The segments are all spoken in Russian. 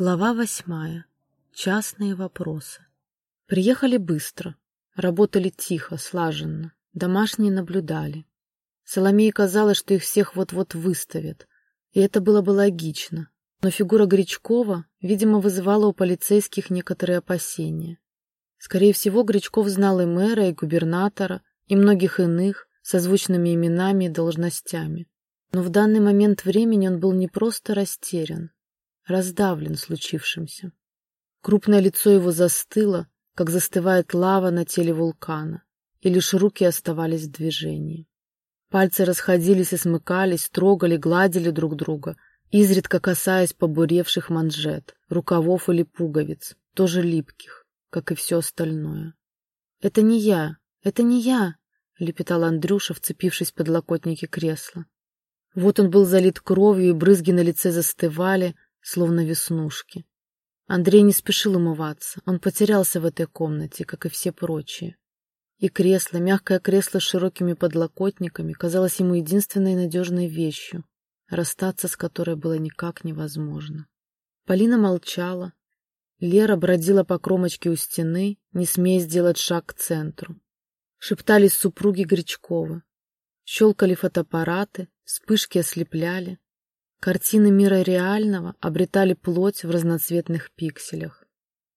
Глава восьмая. Частные вопросы. Приехали быстро. Работали тихо, слаженно. Домашние наблюдали. Соломее казалось, что их всех вот-вот выставят. И это было бы логично. Но фигура Гречкова, видимо, вызывала у полицейских некоторые опасения. Скорее всего, Гречков знал и мэра, и губернатора, и многих иных, созвучными именами и должностями. Но в данный момент времени он был не просто растерян, раздавлен случившимся. Крупное лицо его застыло, как застывает лава на теле вулкана, и лишь руки оставались в движении. Пальцы расходились и смыкались, трогали, гладили друг друга, изредка касаясь побуревших манжет, рукавов или пуговиц, тоже липких, как и все остальное. «Это не я, это не я!» — лепетал Андрюша, вцепившись в подлокотники кресла. Вот он был залит кровью, и брызги на лице застывали, словно веснушки. Андрей не спешил умываться, он потерялся в этой комнате, как и все прочие. И кресло, мягкое кресло с широкими подлокотниками, казалось ему единственной надежной вещью, расстаться с которой было никак невозможно. Полина молчала. Лера бродила по кромочке у стены, не смея сделать шаг к центру. Шептались супруги Гречкова. Щелкали фотоаппараты, вспышки ослепляли. Картины мира реального обретали плоть в разноцветных пикселях.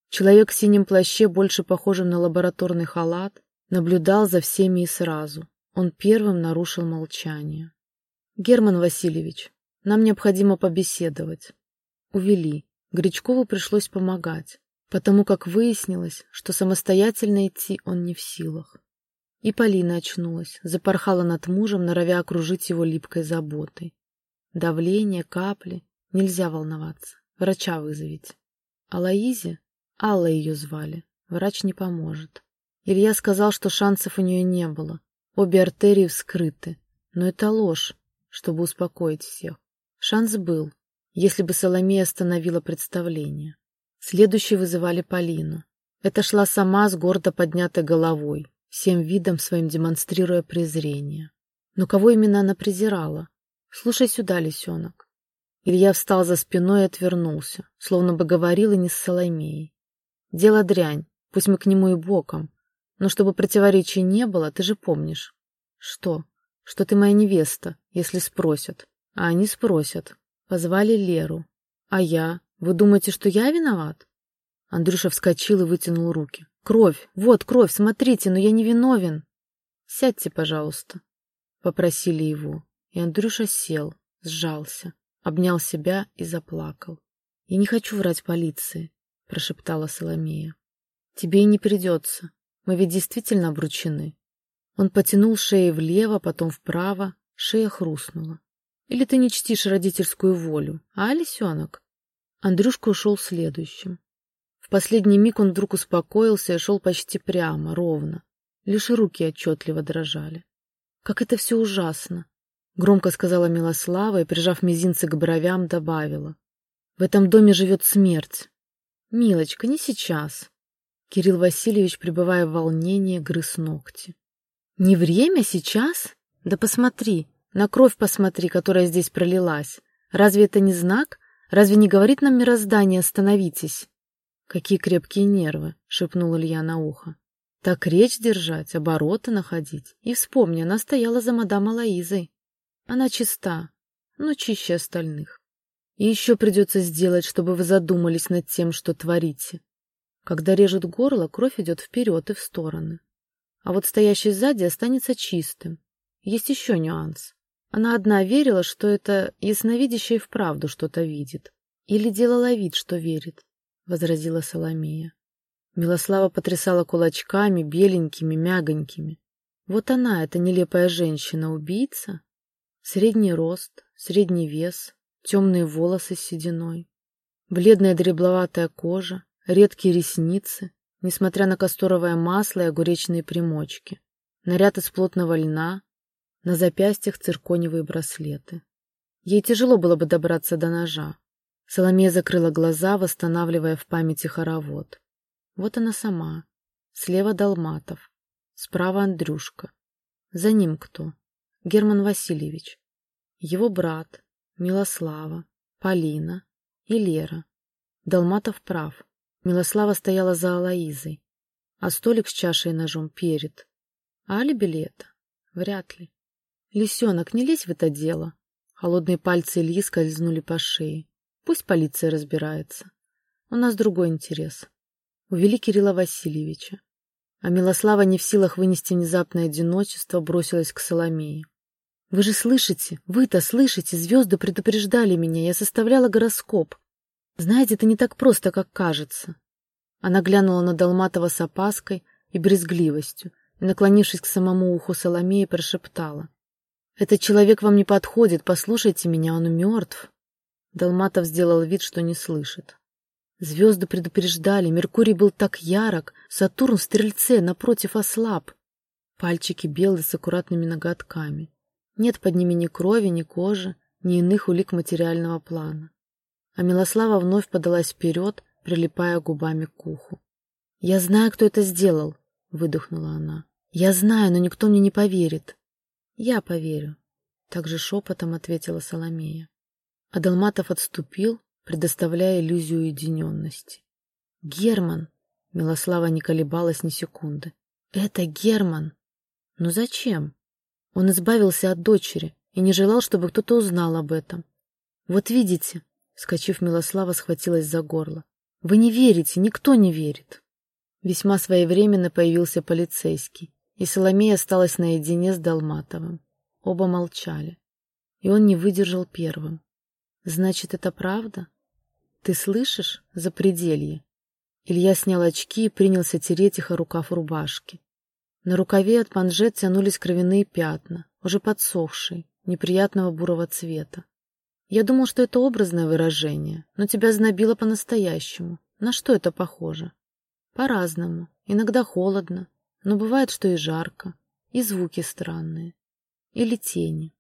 Человек в синем плаще, больше похожем на лабораторный халат, наблюдал за всеми и сразу. Он первым нарушил молчание. «Герман Васильевич, нам необходимо побеседовать». Увели. Гречкову пришлось помогать, потому как выяснилось, что самостоятельно идти он не в силах. И Полина очнулась, запорхала над мужем, норовя окружить его липкой заботой. Давление, капли. Нельзя волноваться. Врача вызовите. А Лоизе? Алла ее звали. Врач не поможет. Илья сказал, что шансов у нее не было. Обе артерии вскрыты. Но это ложь, чтобы успокоить всех. Шанс был, если бы Соломея остановила представление. Следующие вызывали Полину. Это шла сама с гордо поднятой головой, всем видом своим демонстрируя презрение. Но кого именно она презирала? Слушай сюда, лисенок. Илья встал за спиной и отвернулся, словно бы говорил и не с Соломеей. Дело дрянь, пусть мы к нему и боком, но чтобы противоречий не было, ты же помнишь. Что? Что ты моя невеста, если спросят. А они спросят. Позвали Леру. А я? Вы думаете, что я виноват? Андрюша вскочил и вытянул руки. Кровь! Вот кровь, смотрите, но я не виновен. Сядьте, пожалуйста, — попросили его. И Андрюша сел, сжался, обнял себя и заплакал. «Я не хочу врать полиции», — прошептала Соломея. «Тебе и не придется. Мы ведь действительно обручены». Он потянул шею влево, потом вправо. Шея хрустнула. «Или ты не чтишь родительскую волю, а, лисенок?» Андрюшка ушел следующим. В последний миг он вдруг успокоился и шел почти прямо, ровно. Лишь руки отчетливо дрожали. Как это все ужасно! Громко сказала Милослава и, прижав мизинцы к бровям, добавила. В этом доме живет смерть. Милочка, не сейчас. Кирилл Васильевич, пребывая в волнении, грыз ногти. Не время сейчас? Да посмотри, на кровь посмотри, которая здесь пролилась. Разве это не знак? Разве не говорит нам мироздание «остановитесь»? Какие крепкие нервы, шепнул Илья на ухо. Так речь держать, обороты находить. И вспомни, она стояла за мадам Алаизой. Она чиста, но чище остальных. И еще придется сделать, чтобы вы задумались над тем, что творите. Когда режет горло, кровь идет вперед и в стороны. А вот стоящий сзади останется чистым. Есть еще нюанс. Она одна верила, что это ясновидящая вправду что-то видит. Или делала вид, что верит, — возразила Соломея. Милослава потрясала кулачками, беленькими, мягонькими. Вот она, эта нелепая женщина-убийца, Средний рост, средний вес, темные волосы с сединой, бледная дребловатая кожа, редкие ресницы, несмотря на касторовое масло и огуречные примочки, наряд из плотного льна, на запястьях цирконевые браслеты. Ей тяжело было бы добраться до ножа. Соломея закрыла глаза, восстанавливая в памяти хоровод. Вот она сама. Слева Долматов, справа Андрюшка. За ним кто? Герман Васильевич, его брат, Милослава, Полина и Лера. Долматов прав. Милослава стояла за Алаизой, а столик с чашей и ножом перед. А алиби ли это? Вряд ли. Лисенок, не лезь в это дело. Холодные пальцы Ильи скользнули по шее. Пусть полиция разбирается. У нас другой интерес. Увели Кирилла Васильевича. А Милослава не в силах вынести внезапное одиночество, бросилась к Соломее. «Вы же слышите, вы-то слышите, звезды предупреждали меня, я составляла гороскоп. Знаете, это не так просто, как кажется». Она глянула на Долматова с опаской и брезгливостью, и, наклонившись к самому уху Соломеи, прошептала. «Этот человек вам не подходит, послушайте меня, он мертв». Долматов сделал вид, что не слышит. Звезды предупреждали, Меркурий был так ярок, Сатурн в Стрельце напротив ослаб. Пальчики белые с аккуратными ноготками. Нет под ними ни крови, ни кожи, ни иных улик материального плана. А Милослава вновь подалась вперед, прилипая губами к уху. «Я знаю, кто это сделал», — выдохнула она. «Я знаю, но никто мне не поверит». «Я поверю», — также шепотом ответила Соломея. Адалматов отступил, предоставляя иллюзию уединенности. «Герман!» — Милослава не колебалась ни секунды. «Это Герман!» «Но зачем?» Он избавился от дочери и не желал, чтобы кто-то узнал об этом. «Вот видите!» — скачив, Милослава схватилась за горло. «Вы не верите, никто не верит!» Весьма своевременно появился полицейский, и Соломея осталась наедине с Долматовым. Оба молчали, и он не выдержал первым. Значит, это правда? Ты слышишь? Запределье. Илья снял очки и принялся тереть их о рукав рубашки. На рукаве от манжет тянулись кровяные пятна, уже подсохшие, неприятного бурого цвета. Я думал, что это образное выражение, но тебя знобило по-настоящему. На что это похоже? По-разному. Иногда холодно, но бывает, что и жарко, и звуки странные. Или тени.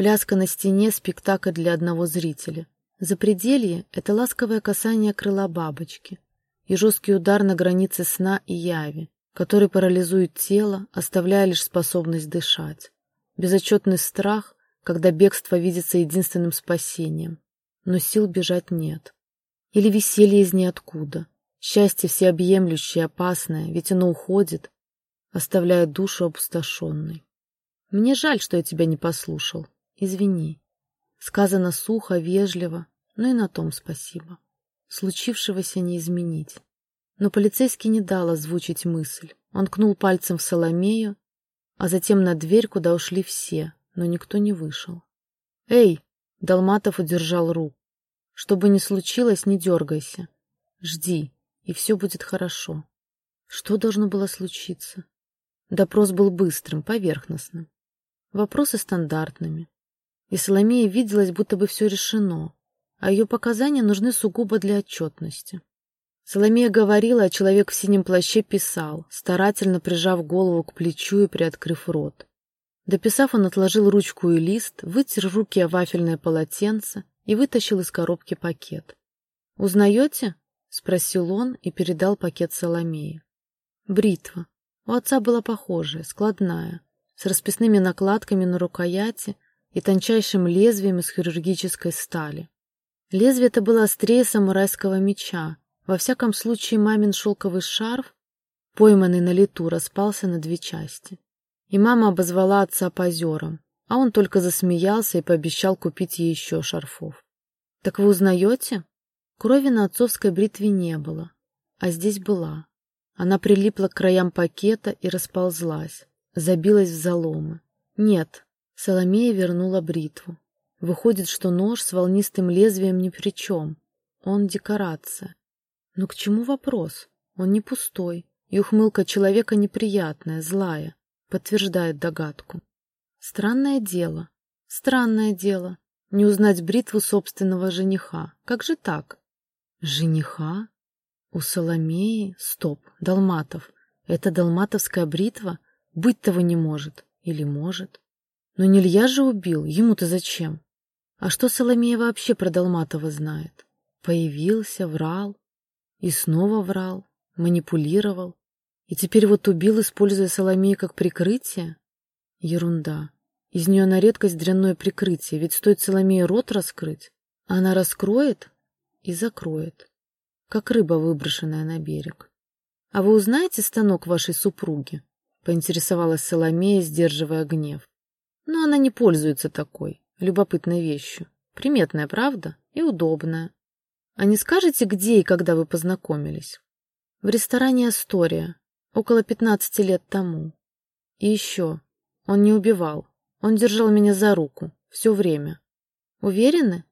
Пляска на стене — спектакль для одного зрителя. Запределье — это ласковое касание крыла бабочки и жесткий удар на границе сна и яви, который парализует тело, оставляя лишь способность дышать. Безотчетный страх, когда бегство видится единственным спасением, но сил бежать нет. Или веселье из ниоткуда. Счастье всеобъемлющее, опасное, ведь оно уходит, оставляя душу опустошенной. Мне жаль, что я тебя не послушал. Извини. Сказано сухо, вежливо, но и на том спасибо. Случившегося не изменить. Но полицейский не дал озвучить мысль. Он кнул пальцем в Соломею, а затем на дверь, куда ушли все, но никто не вышел. «Эй!» — Долматов удержал руку. «Что бы ни случилось, не дергайся. Жди, и все будет хорошо». Что должно было случиться? Допрос был быстрым, поверхностным. Вопросы стандартными и Соломея виделось, будто бы все решено, а ее показания нужны сугубо для отчетности. Соломея говорила, а человек в синем плаще писал, старательно прижав голову к плечу и приоткрыв рот. Дописав, он отложил ручку и лист, вытер руки о вафельное полотенце и вытащил из коробки пакет. «Узнаете?» — спросил он и передал пакет Соломее. «Бритва. У отца была похожая, складная, с расписными накладками на рукояти и тончайшим лезвием из хирургической стали. Лезвие это было острее самурайского меча. Во всяком случае, мамин шелковый шарф, пойманный на лету, распался на две части. И мама обозвала отца позером, а он только засмеялся и пообещал купить ей еще шарфов. «Так вы узнаете?» Крови на отцовской бритве не было, а здесь была. Она прилипла к краям пакета и расползлась, забилась в заломы. Нет, Соломея вернула бритву. Выходит, что нож с волнистым лезвием ни при чем. Он декорация. Но к чему вопрос? Он не пустой, и ухмылка человека неприятная, злая, подтверждает догадку. Странное дело. Странное дело. Не узнать бритву собственного жениха. Как же так? Жениха? У Соломеи? Стоп, Долматов. Это долматовская бритва? Быть того не может. Или может? Но не Илья же убил, ему-то зачем? А что Соломея вообще про Долматова знает? Появился, врал. И снова врал, манипулировал. И теперь вот убил, используя Соломею как прикрытие? Ерунда. Из нее на редкость дрянное прикрытие, ведь стоит Соломее рот раскрыть, а она раскроет и закроет. как рыба, выброшенная на берег. — А вы узнаете станок вашей супруги? — поинтересовалась Соломея, сдерживая гнев. — Но она не пользуется такой, любопытной вещью. Приметная, правда? И удобная. А не скажете, где и когда вы познакомились? В ресторане «Астория», около пятнадцати лет тому. И еще, он не убивал, он держал меня за руку, все время. Уверены?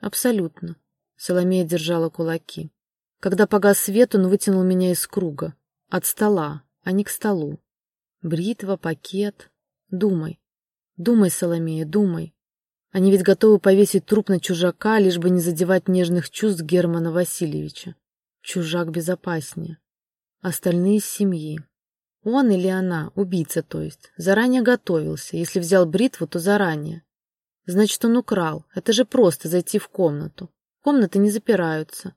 Абсолютно. Соломея держала кулаки. Когда погас свет, он вытянул меня из круга. От стола, а не к столу. Бритва, пакет. Думай. Думай, Соломея, думай. Они ведь готовы повесить труп на чужака, лишь бы не задевать нежных чувств Германа Васильевича. Чужак безопаснее. Остальные из семьи. Он или она, убийца то есть, заранее готовился. Если взял бритву, то заранее. Значит, он украл. Это же просто зайти в комнату. Комнаты не запираются.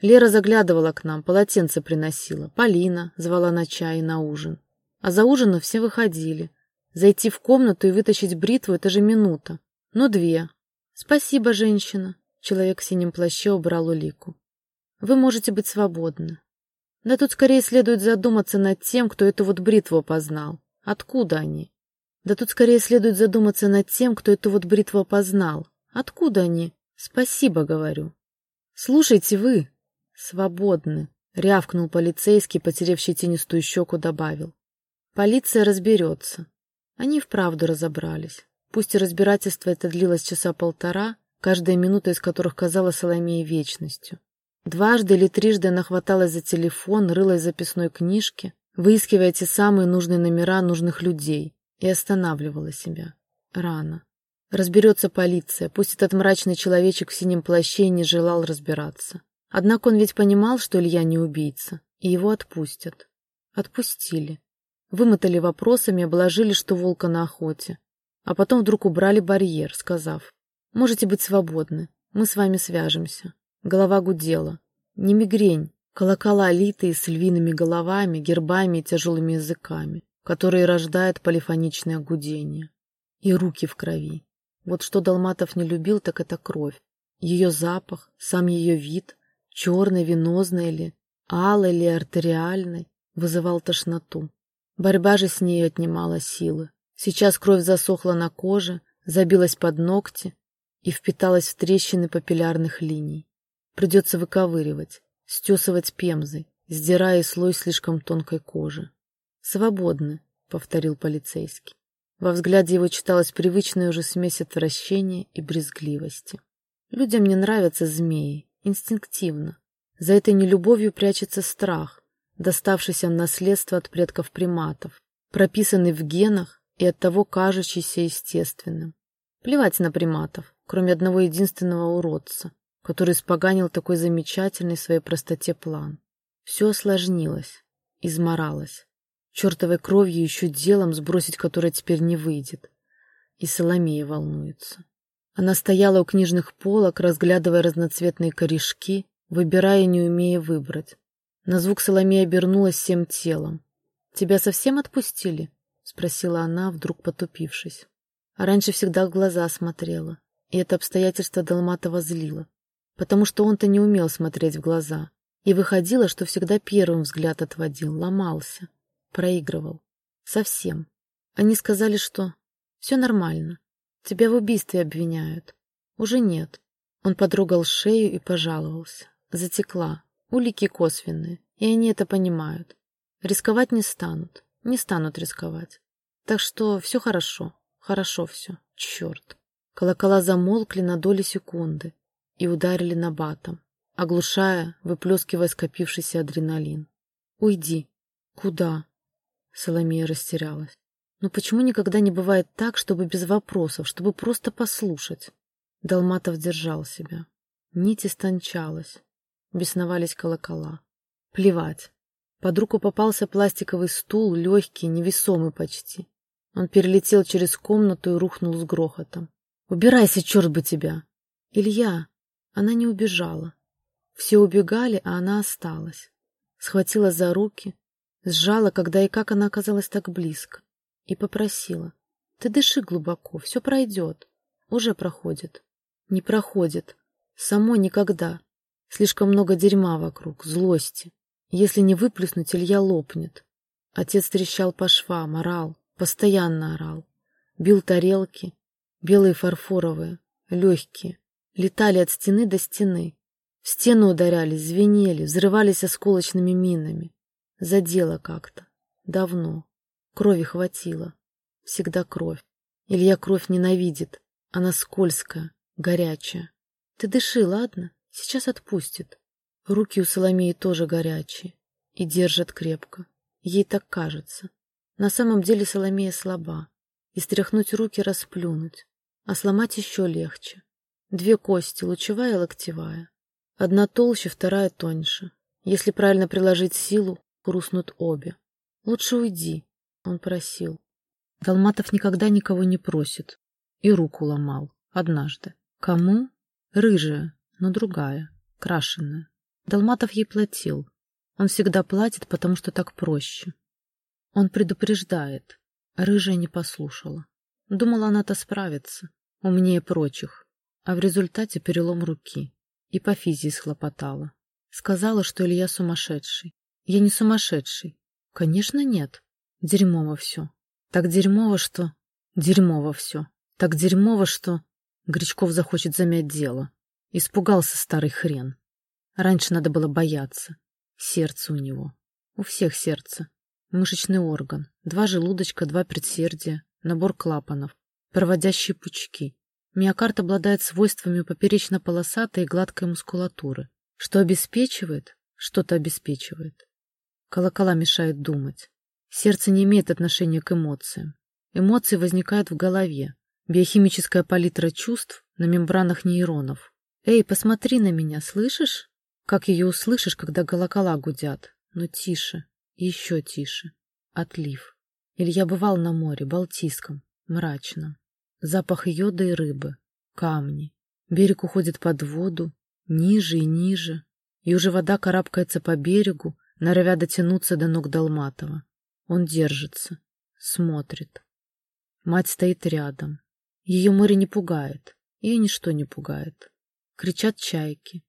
Лера заглядывала к нам, полотенце приносила. Полина звала на чай и на ужин. А за ужином все выходили. Зайти в комнату и вытащить бритву — это же минута. Ну, две. Спасибо, женщина. Человек в синем плаще убрал улику. Вы можете быть свободны. Да тут скорее следует задуматься над тем, кто эту вот бритву опознал. Откуда они? Да тут скорее следует задуматься над тем, кто эту вот бритву опознал. Откуда они? Спасибо, говорю. Слушайте вы. Свободны. Рявкнул полицейский, потеряв щетинистую щеку, добавил. Полиция разберется. Они вправду разобрались. Пусть и разбирательство это длилось часа полтора, каждая минута из которых казалась Соломее вечностью. Дважды или трижды она хваталась за телефон, рылась в записной книжке, выискивая те самые нужные номера нужных людей, и останавливала себя. Рано. Разберется полиция, пусть этот мрачный человечек в синем плаще не желал разбираться. Однако он ведь понимал, что Илья не убийца, и его отпустят. Отпустили. Вымотали вопросами, обложили, что волка на охоте. А потом вдруг убрали барьер, сказав, «Можете быть свободны, мы с вами свяжемся». Голова гудела. Не мигрень, колокола литые с львиными головами, гербами и тяжелыми языками, которые рождают полифоничное гудение. И руки в крови. Вот что Долматов не любил, так это кровь. Ее запах, сам ее вид, черный, венозный ли, алый или артериальный, вызывал тошноту. Борьба же с ней отнимала силы. Сейчас кровь засохла на коже, забилась под ногти и впиталась в трещины папиллярных линий. Придется выковыривать, стесывать пемзой, сдирая слой слишком тонкой кожи. «Свободны», — повторил полицейский. Во взгляде его читалась привычная уже смесь отвращения и брезгливости. Людям не нравятся змеи, инстинктивно. За этой нелюбовью прячется страх, доставшийся наследство от предков приматов, прописанный в генах и оттого кажущийся естественным. Плевать на приматов, кроме одного единственного уродца, который испоганил такой замечательный в своей простоте план. Все осложнилось, изморалось. Чертовой кровью еще делом, сбросить которое теперь не выйдет. И Соломея волнуется. Она стояла у книжных полок, разглядывая разноцветные корешки, выбирая, не умея выбрать. На звук Соломея обернулась всем телом. «Тебя совсем отпустили?» — спросила она, вдруг потупившись. А раньше всегда в глаза смотрела, и это обстоятельство Долматова злило потому что он-то не умел смотреть в глаза. И выходило, что всегда первым взгляд отводил, ломался, проигрывал. Совсем. Они сказали, что все нормально, тебя в убийстве обвиняют. Уже нет. Он подрогал шею и пожаловался. Затекла. Улики косвенные, и они это понимают. Рисковать не станут, не станут рисковать. Так что все хорошо, хорошо все, черт. Колокола замолкли на доли секунды, и ударили на батом, оглушая, выплескивая скопившийся адреналин. «Уйди!» «Куда?» Соломея растерялась. «Но почему никогда не бывает так, чтобы без вопросов, чтобы просто послушать?» Долматов держал себя. Нить истончалась. Бесновались колокола. Плевать. Под руку попался пластиковый стул, легкий, невесомый почти. Он перелетел через комнату и рухнул с грохотом. «Убирайся, черт бы тебя!» «Илья!» Она не убежала. Все убегали, а она осталась. Схватила за руки, сжала, когда и как она оказалась так близко, и попросила. Ты дыши глубоко, все пройдет. Уже проходит. Не проходит. Само никогда. Слишком много дерьма вокруг, злости. Если не выплюснуть, Илья лопнет. Отец трещал по швам, орал, постоянно орал. Бил тарелки, белые фарфоровые, легкие. Летали от стены до стены. В стену ударялись, звенели, взрывались осколочными минами. Задело как-то. Давно. Крови хватило. Всегда кровь. Илья кровь ненавидит. Она скользкая, горячая. Ты дыши, ладно? Сейчас отпустит. Руки у Соломеи тоже горячие. И держат крепко. Ей так кажется. На самом деле Соломея слаба. И стряхнуть руки расплюнуть. А сломать еще легче. Две кости, лучевая и локтевая. Одна толще, вторая тоньше. Если правильно приложить силу, хрустнут обе. Лучше уйди, он просил. Долматов никогда никого не просит. И руку ломал. Однажды. Кому? Рыжая, но другая, крашеная. Долматов ей платил. Он всегда платит, потому что так проще. Он предупреждает. Рыжая не послушала. Думала, она-то справится. Умнее прочих. А в результате перелом руки. И по физии схлопотала. Сказала, что Илья сумасшедший. Я не сумасшедший. Конечно, нет. Дерьмово все. Так дерьмово, что... Дерьмово все. Так дерьмово, что... Гречков захочет замять дело. Испугался старый хрен. Раньше надо было бояться. Сердце у него. У всех сердце. Мышечный орган. Два желудочка, два предсердия. Набор клапанов. Проводящие пучки. Миокард обладает свойствами поперечно-полосатой и гладкой мускулатуры, что обеспечивает, что-то обеспечивает. Колокола мешают думать. Сердце не имеет отношения к эмоциям. Эмоции возникают в голове. Биохимическая палитра чувств на мембранах нейронов. «Эй, посмотри на меня, слышишь?» Как ее услышишь, когда колокола гудят. Но тише, еще тише. Отлив. Илья бывал на море, Балтийском, мрачном. Запах йода и рыбы, камни. Берег уходит под воду, ниже и ниже, и уже вода карабкается по берегу, норовя дотянуться до ног Долматова. Он держится, смотрит. Мать стоит рядом. Ее море не пугает, ее ничто не пугает. Кричат чайки.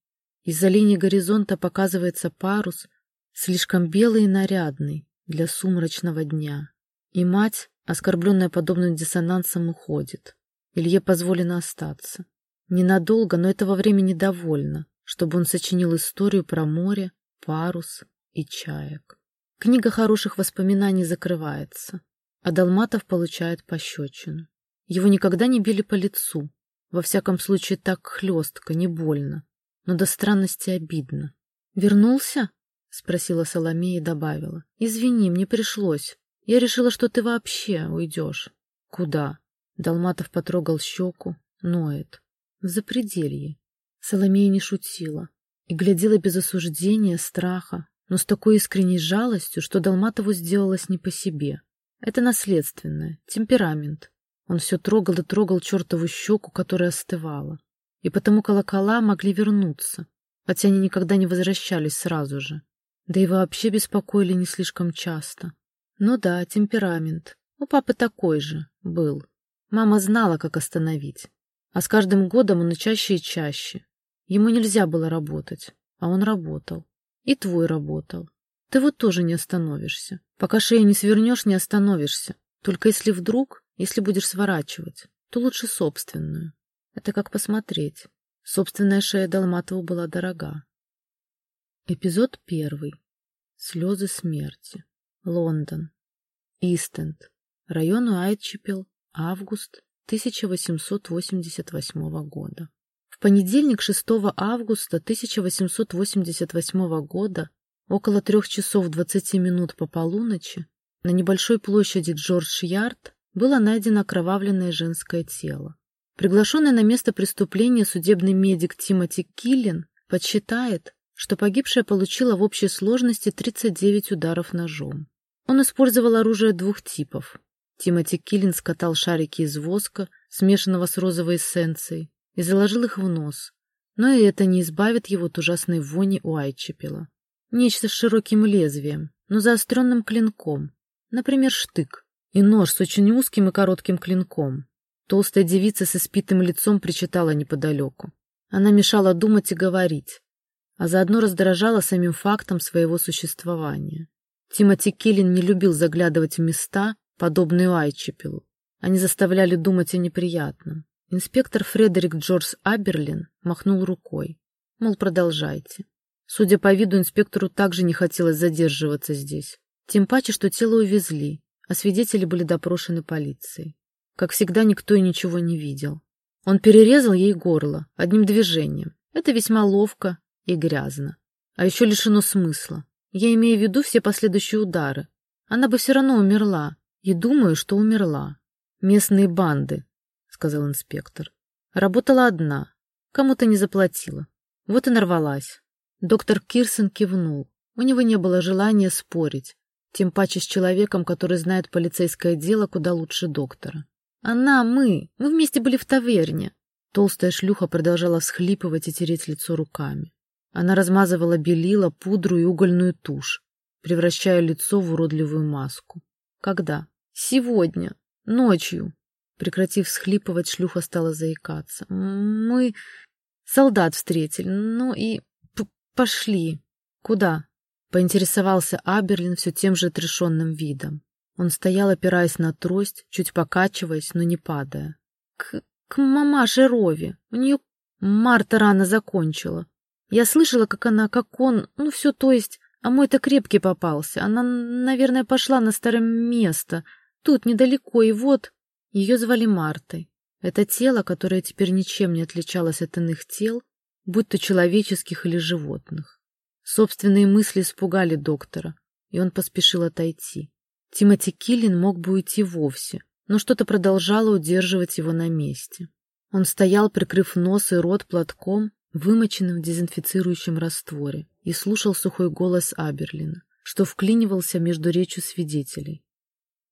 Из-за линии горизонта показывается парус, слишком белый и нарядный для сумрачного дня. И мать оскорбленная подобным диссонансом, уходит. Илье позволено остаться. Ненадолго, но этого времени довольно, чтобы он сочинил историю про море, парус и чаек. Книга хороших воспоминаний закрывается, а Долматов получает пощечину. Его никогда не били по лицу, во всяком случае так хлестко, не больно, но до странности обидно. «Вернулся?» — спросила Соломея и добавила. «Извини, мне пришлось. Я решила, что ты вообще уйдешь. Куда? Долматов потрогал щеку, ноет. В запределье. Соломея не шутила и глядела без осуждения, страха, но с такой искренней жалостью, что Долматову сделалось не по себе. Это наследственное, темперамент. Он все трогал и трогал чертову щеку, которая остывала. И потому колокола могли вернуться, хотя они никогда не возвращались сразу же. Да и вообще беспокоили не слишком часто. Ну да, темперамент. У папы такой же был. Мама знала, как остановить. А с каждым годом он и чаще и чаще. Ему нельзя было работать, а он работал. И твой работал. Ты вот тоже не остановишься. Пока шею не свернешь, не остановишься. Только если вдруг, если будешь сворачивать, то лучше собственную. Это как посмотреть. Собственная шея Долматова была дорога. Эпизод первый. Слезы смерти. Лондон. Истенд. Район Уайтчепел. Август 1888 года. В понедельник 6 августа 1888 года около трех часов 20 минут по полуночи на небольшой площади Джордж-Ярд было найдено окровавленное женское тело. Приглашенный на место преступления судебный медик Тимоти Киллин подсчитает, что погибшая получила в общей сложности 39 ударов ножом. Он использовал оружие двух типов. Тимоти Киллин скатал шарики из воска, смешанного с розовой эссенцией, и заложил их в нос. Но и это не избавит его от ужасной вони у Айчепела. Нечто с широким лезвием, но заостренным клинком. Например, штык. И нож с очень узким и коротким клинком. Толстая девица с испитым лицом причитала неподалеку. Она мешала думать и говорить. а заодно раздражала самим фактом своего существования. Тимоти Киллин не любил заглядывать в места, подобные Айчепелу. Они заставляли думать о неприятном. Инспектор Фредерик Джордж Аберлин махнул рукой. Мол, продолжайте. Судя по виду, инспектору также не хотелось задерживаться здесь. Тем паче, что тело увезли, а свидетели были допрошены полицией. Как всегда, никто и ничего не видел. Он перерезал ей горло одним движением. Это весьма ловко и грязно. А еще лишено смысла. Я имею в виду все последующие удары. Она бы все равно умерла. И думаю, что умерла. Местные банды, сказал инспектор. Работала одна. Кому-то не заплатила. Вот и нарвалась. Доктор Кирсон кивнул. У него не было желания спорить, тем паче с человеком, который знает полицейское дело куда лучше доктора. Она, мы, мы вместе были в таверне. Толстая шлюха продолжала всхлипывать и тереть лицо руками. Она размазывала белила, пудру и угольную тушь, превращая лицо в уродливую маску. Когда? Сегодня. Ночью. Прекратив всхлипывать, шлюха стала заикаться. Мы солдат встретили, ну и пошли. Куда? Поинтересовался Аберлин все тем же отрешенным видом. Он стоял, опираясь на трость, чуть покачиваясь, но не падая. К, к мамаше Рови. У нее Марта рано закончила. Я слышала, как она, как он, ну все, то есть, а мой-то крепкий попался. Она, наверное, пошла на старое место, тут недалеко, и вот... Ее звали Мартой. Это тело, которое теперь ничем не отличалось от иных тел, будь то человеческих или животных. Собственные мысли испугали доктора, и он поспешил отойти. Тимоти Киллин мог бы уйти вовсе, но что-то продолжало удерживать его на месте. Он стоял, прикрыв нос и рот платком, вымоченным в дезинфицирующем растворе, и слушал сухой голос Аберлина, что вклинивался между речью свидетелей.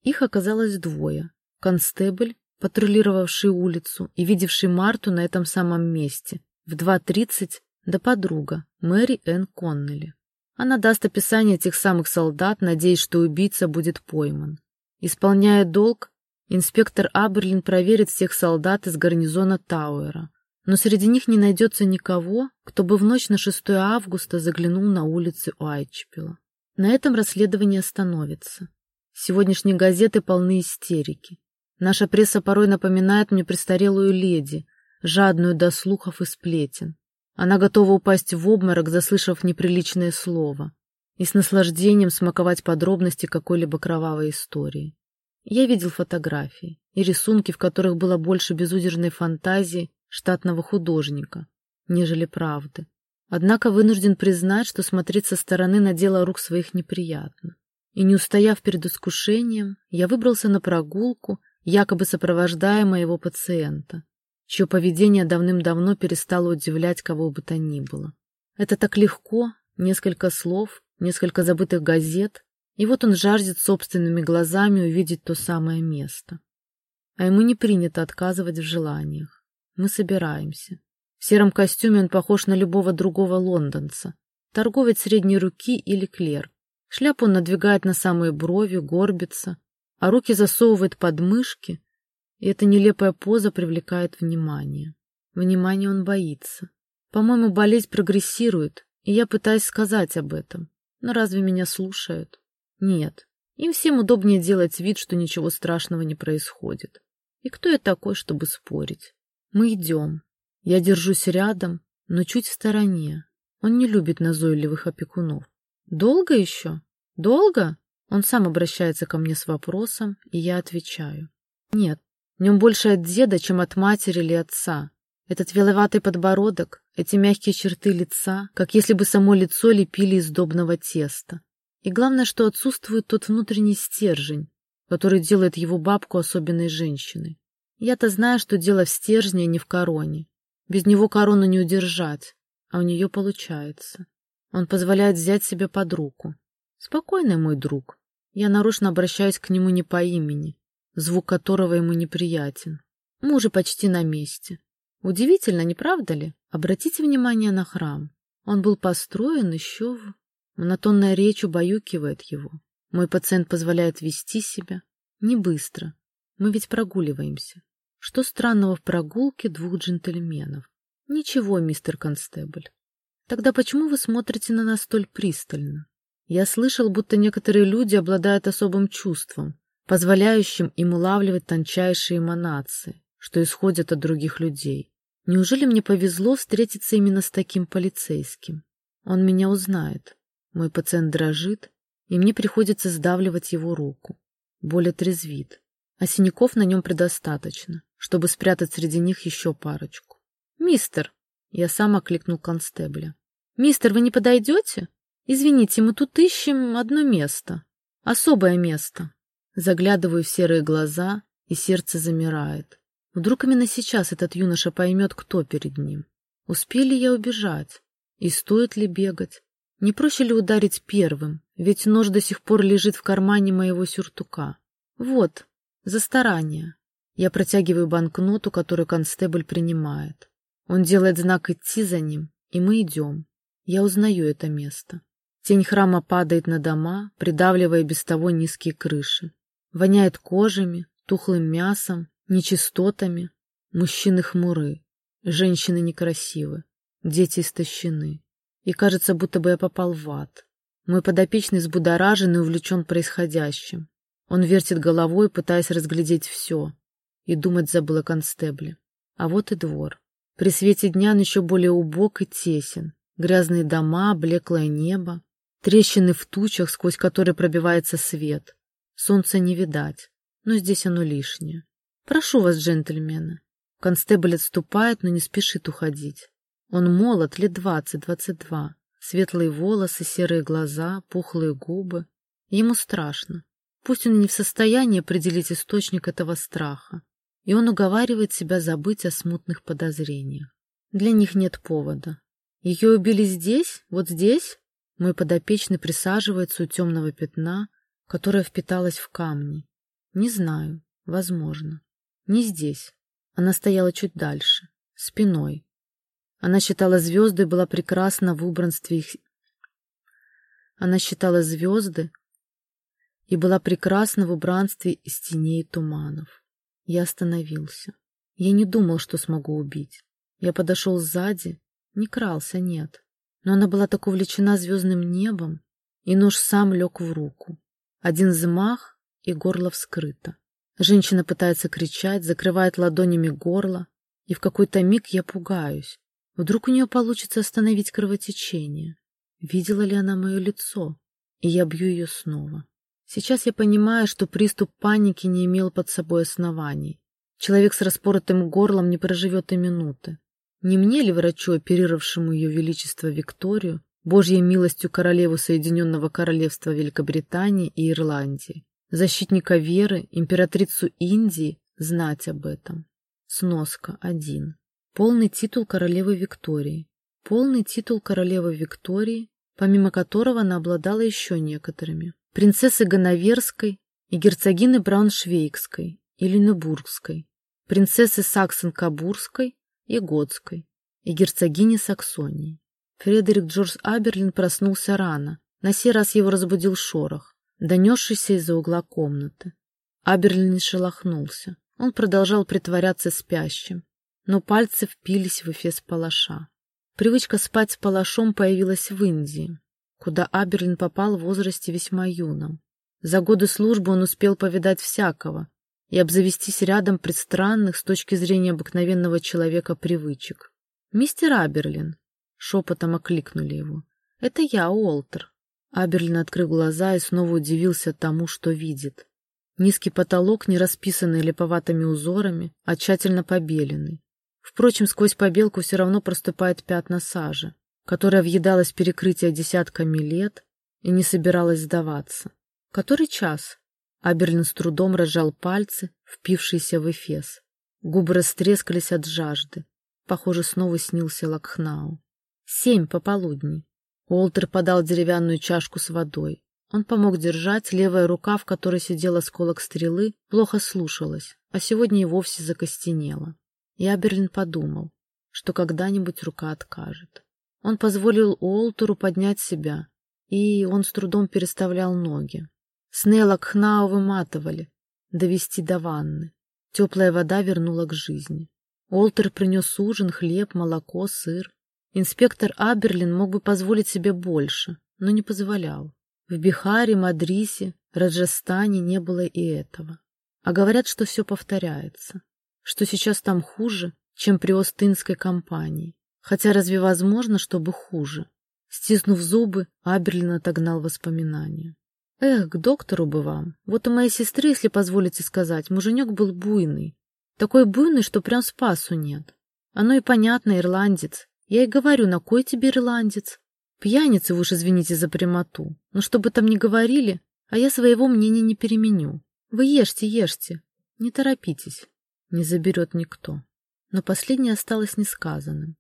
Их оказалось двое. Констебль, патрулировавший улицу и видевший Марту на этом самом месте, в 2.30, да подруга, Мэри Энн Коннелли. Она даст описание этих самых солдат, надеясь, что убийца будет пойман. Исполняя долг, инспектор Аберлин проверит всех солдат из гарнизона Тауэра, но среди них не найдется никого, кто бы в ночь на 6 августа заглянул на улицы Уайтчпела. На этом расследование остановится. Сегодняшние газеты полны истерики. Наша пресса порой напоминает мне престарелую леди, жадную до слухов и сплетен. Она готова упасть в обморок, заслышав неприличное слово, и с наслаждением смаковать подробности какой-либо кровавой истории. Я видел фотографии и рисунки, в которых было больше безудержной фантазии штатного художника, нежели правды. Однако вынужден признать, что смотреть со стороны на дело рук своих неприятно. И не устояв перед искушением, я выбрался на прогулку, якобы сопровождая моего пациента чье поведение давным-давно перестало удивлять кого бы то ни было. Это так легко, несколько слов, несколько забытых газет, и вот он жаждет собственными глазами увидеть то самое место. А ему не принято отказывать в желаниях. Мы собираемся. В сером костюме он похож на любого другого лондонца. Торговец средней руки или клерк. Шляпу он надвигает на самые брови, горбится, а руки засовывает под мышки, и эта нелепая поза привлекает внимание. Внимание он боится. По-моему, болезнь прогрессирует, и я пытаюсь сказать об этом. Но разве меня слушают? Нет. Им всем удобнее делать вид, что ничего страшного не происходит. И кто я такой, чтобы спорить? Мы идем. Я держусь рядом, но чуть в стороне. Он не любит назойливых опекунов. Долго еще? Долго? Он сам обращается ко мне с вопросом, и я отвечаю. Нет, в нем больше от деда, чем от матери или отца. Этот веловатый подбородок, эти мягкие черты лица, как если бы само лицо лепили из добного теста. И главное, что отсутствует тот внутренний стержень, который делает его бабку особенной женщиной. Я-то знаю, что дело в стержне, а не в короне. Без него корону не удержать, а у нее получается. Он позволяет взять себя под руку. Спокойный мой друг. Я нарочно обращаюсь к нему не по имени, звук которого ему неприятен. Мы уже почти на месте. Удивительно, не правда ли? Обратите внимание на храм. Он был построен еще в... Монотонная речь убаюкивает его. Мой пациент позволяет вести себя. Не быстро. Мы ведь прогуливаемся. Что странного в прогулке двух джентльменов? Ничего, мистер Констебль. Тогда почему вы смотрите на нас столь пристально? Я слышал, будто некоторые люди обладают особым чувством, позволяющим им улавливать тончайшие эманации, что исходят от других людей. Неужели мне повезло встретиться именно с таким полицейским? Он меня узнает. Мой пациент дрожит, и мне приходится сдавливать его руку. Боль отрезвит, а синяков на нем предостаточно, чтобы спрятать среди них еще парочку. «Мистер!» — я сам окликнул констебля. «Мистер, вы не подойдете? Извините, мы тут ищем одно место. Особое место». Заглядываю в серые глаза, и сердце замирает. Вдруг именно сейчас этот юноша поймет, кто перед ним. Успели я убежать? И стоит ли бегать? Не проще ли ударить первым, ведь нож до сих пор лежит в кармане моего сюртука. Вот, за старание. Я протягиваю банкноту, которую констебль принимает. Он делает знак идти за ним, и мы идем. Я узнаю это место. Тень храма падает на дома, придавливая без того низкие крыши. Воняет кожами, тухлым мясом, нечистотами. Мужчины хмуры, женщины некрасивы, дети истощены. И кажется, будто бы я попал в ад. Мой подопечный взбудоражен и увлечен происходящим. Он вертит головой, пытаясь разглядеть все. И думать забыл о констебле. А вот и двор. При свете дня он еще более убог и тесен. Грязные дома, блеклое небо, трещины в тучах, сквозь которые пробивается свет. Солнца не видать, но здесь оно лишнее. Прошу вас, джентльмены. Констебль отступает, но не спешит уходить. Он молод, лет двадцать-двадцать два. Светлые волосы, серые глаза, пухлые губы. Ему страшно. Пусть он не в состоянии определить источник этого страха. И он уговаривает себя забыть о смутных подозрениях. Для них нет повода. Ее убили здесь? Вот здесь? Мой подопечный присаживается у темного пятна, которое впиталось в камни. Не знаю. Возможно. Не здесь. Она стояла чуть дальше, спиной, она считала звезды и была прекрасна в убранстве их... Она считала звезды и была прекрасна в убранстве из теней и туманов. Я остановился. Я не думал, что смогу убить. Я подошел сзади, не крался, нет. Но она была так увлечена звездным небом, и нож сам лег в руку. Один взмах, и горло вскрыто. Женщина пытается кричать, закрывает ладонями горло, и в какой-то миг я пугаюсь. Вдруг у нее получится остановить кровотечение. Видела ли она мое лицо? И я бью ее снова. Сейчас я понимаю, что приступ паники не имел под собой оснований. Человек с распоротым горлом не проживет и минуты. Не мне ли врачу, оперировавшему ее величество Викторию, Божьей милостью королеву Соединенного Королевства Великобритании и Ирландии, защитника веры, императрицу Индии, знать об этом? Сноска один. Полный титул королевы Виктории. Полный титул королевы Виктории, помимо которого она обладала еще некоторыми. Принцессы Ганноверской и герцогины Брауншвейгской и Люнебургской, принцессы Саксон-Кабурской и Готской и герцогини Саксонии. Фредерик Джордж Аберлин проснулся рано. На сей раз его разбудил шорох, донесшийся из-за угла комнаты. Аберлин не шелохнулся. Он продолжал притворяться спящим, но пальцы впились в эфес палаша. Привычка спать с палашом появилась в Индии, куда Аберлин попал в возрасте весьма юном. За годы службы он успел повидать всякого и обзавестись рядом предстранных с точки зрения обыкновенного человека привычек. «Мистер Аберлин!» — шепотом окликнули его. «Это я, Уолтер». Аберлин открыл глаза и снова удивился тому, что видит. Низкий потолок, не расписанный липоватыми узорами, а тщательно побеленный. Впрочем, сквозь побелку все равно проступает пятна сажи, которая въедалась в перекрытие десятками лет и не собиралась сдаваться. Который час? Аберлин с трудом разжал пальцы, впившиеся в эфес. Губы растрескались от жажды. Похоже, снова снился Лакхнау. Семь пополудни. Уолтер подал деревянную чашку с водой. Он помог держать, левая рука, в которой сидел осколок стрелы, плохо слушалась, а сегодня и вовсе закостенела. И Аберлин подумал, что когда-нибудь рука откажет. Он позволил Уолтеру поднять себя, и он с трудом переставлял ноги. Снелла Кхнау выматывали, довести до ванны. Теплая вода вернула к жизни. Уолтер принес ужин, хлеб, молоко, сыр. Инспектор Аберлин мог бы позволить себе больше, но не позволял. В Бихаре, Мадрисе, Раджастане не было и этого. А говорят, что все повторяется, что сейчас там хуже, чем при Остинской компании. Хотя разве возможно, чтобы хуже? Стиснув зубы, Аберлин отогнал воспоминания. Эх, к доктору бы вам. Вот у моей сестры, если позволите сказать, муженек был буйный. Такой буйный, что прям спасу нет. Оно и понятно, ирландец. Я и говорю, на кой тебе ирландец? Пьяницы, уж извините за прямоту. Но что бы там ни говорили, а я своего мнения не переменю. Вы ешьте, ешьте. Не торопитесь. Не заберет никто. Но последнее осталось несказанным.